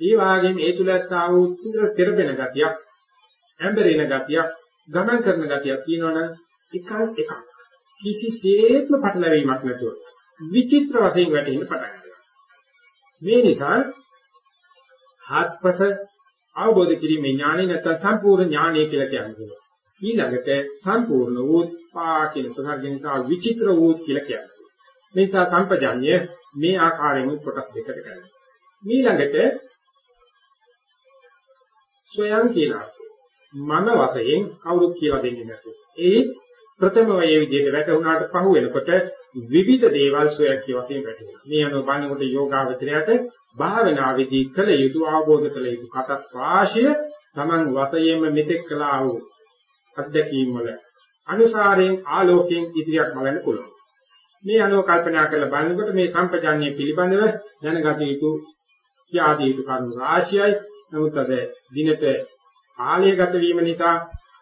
Speaker 1: ඒ වාගේම ඒ තුල ඇත්තා වූ තෙරපෙන ගතියක්, ඇඹරෙන ගතියක්, ගමන් කරන ගතියක් තියෙනවනම් එකක් එකක්. කිසිසේත්ම පටලැවීමක් නැතුව විචිත්‍ර වශයෙන් වැටෙන්න පටන් ගන්නවා. මේ නිසා හත්පස අවබෝධ කිරීමේ ඥානෙ නැත්නම් සම්පූර්ණ ඥානය කියලා කියන්නේ. ඊළඟට සම්පූර්ණ වූ පා කියන ප්‍රසර්ග නිසා විචිත්‍ර වූ කියලා කියන්නේ. මේ නිසා සම්පජඤ්ඤය මේ ආකාරයෙන් කොටස් දෙකකට කරනවා. ඊළඟට ස්වයං කියලා මන වශයෙන් කවුරුත් කියලා දෙන්නේ නැතුව. ඒ ප්‍රථම වයේ විදිහට වැටුණාට පහු වෙනකොට විවිධ දේවල් සොයක්කී වශයෙන් වැටෙනවා. මේ අනුව බලනකොට යෝගාවචරයට භාවනාවේදී කළ යුතු අවබෝධ කළ යුතු කටස් වාශය Taman වශයෙන්ම මෙතෙක් කළා වූ අත්දැකීම් වල අනුසාරයෙන් ආලෝකයෙන් ඉදිරියට බලන්න පුළුවන්. මේ අනුව කල්පනා කරලා බලනකොට මේ සම්පජාන්‍ය පිළිබඳව දැනගත යුතු කියාදී යුතු කරුණු රාශියයි. නමුත් අද දිනට කාලය ගත වීම නිසා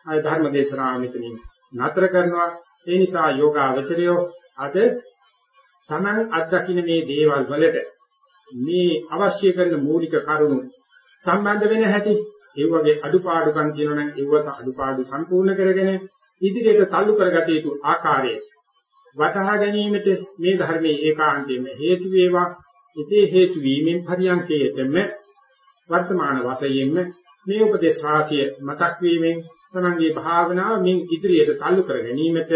Speaker 1: අය ධර්ම දේශනාව මෙතනින් නතර කරනවා. ඒ නිසා යෝගාවචරයෝ අද තමන් අත්දකින්න මේ දේවල් වලට මේ අවශ්‍ය කරන මූලික කරුණු සම්බන්ධ වෙන හැටි ඒ වගේ අඩුපාඩුකම් කියනවනම් ඒව අඩුපාඩු සම්පූර්ණ කරගෙන ඉදිරියට තල්ලු කරගත යුතු ආකාරය වටහා ගැනීමට මේ ධර්මයේ ඒකාන්තයෙන්ම හේතු වේවා. ඉතේ හේතු වීමෙන් පරියන්කයේතම වර්තමාන වශයෙන්ම මේ උපදේශ රාශිය මතක් වීමෙන් තමන්ගේ භාවනාව මින් ඉදිරියට තල්ලු කර ගැනීමට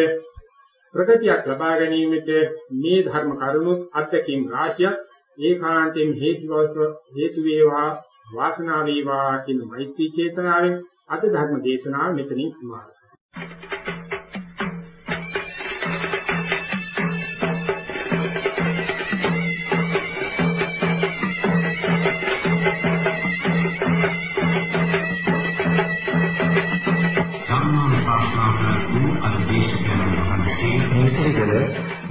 Speaker 1: ප්‍රගතියක් ලබා ගැනීමට මේ ධර්ම කරුණුත් අත්‍යකින් රාශියක් ඒකාන්තයෙන් හේතු හේතු වේවා වාසනාව වේවා කියන මෛත්‍රී චේතනාවෙන් අද ධර්ම දේශනාව මෙතනින් සමාප්ත.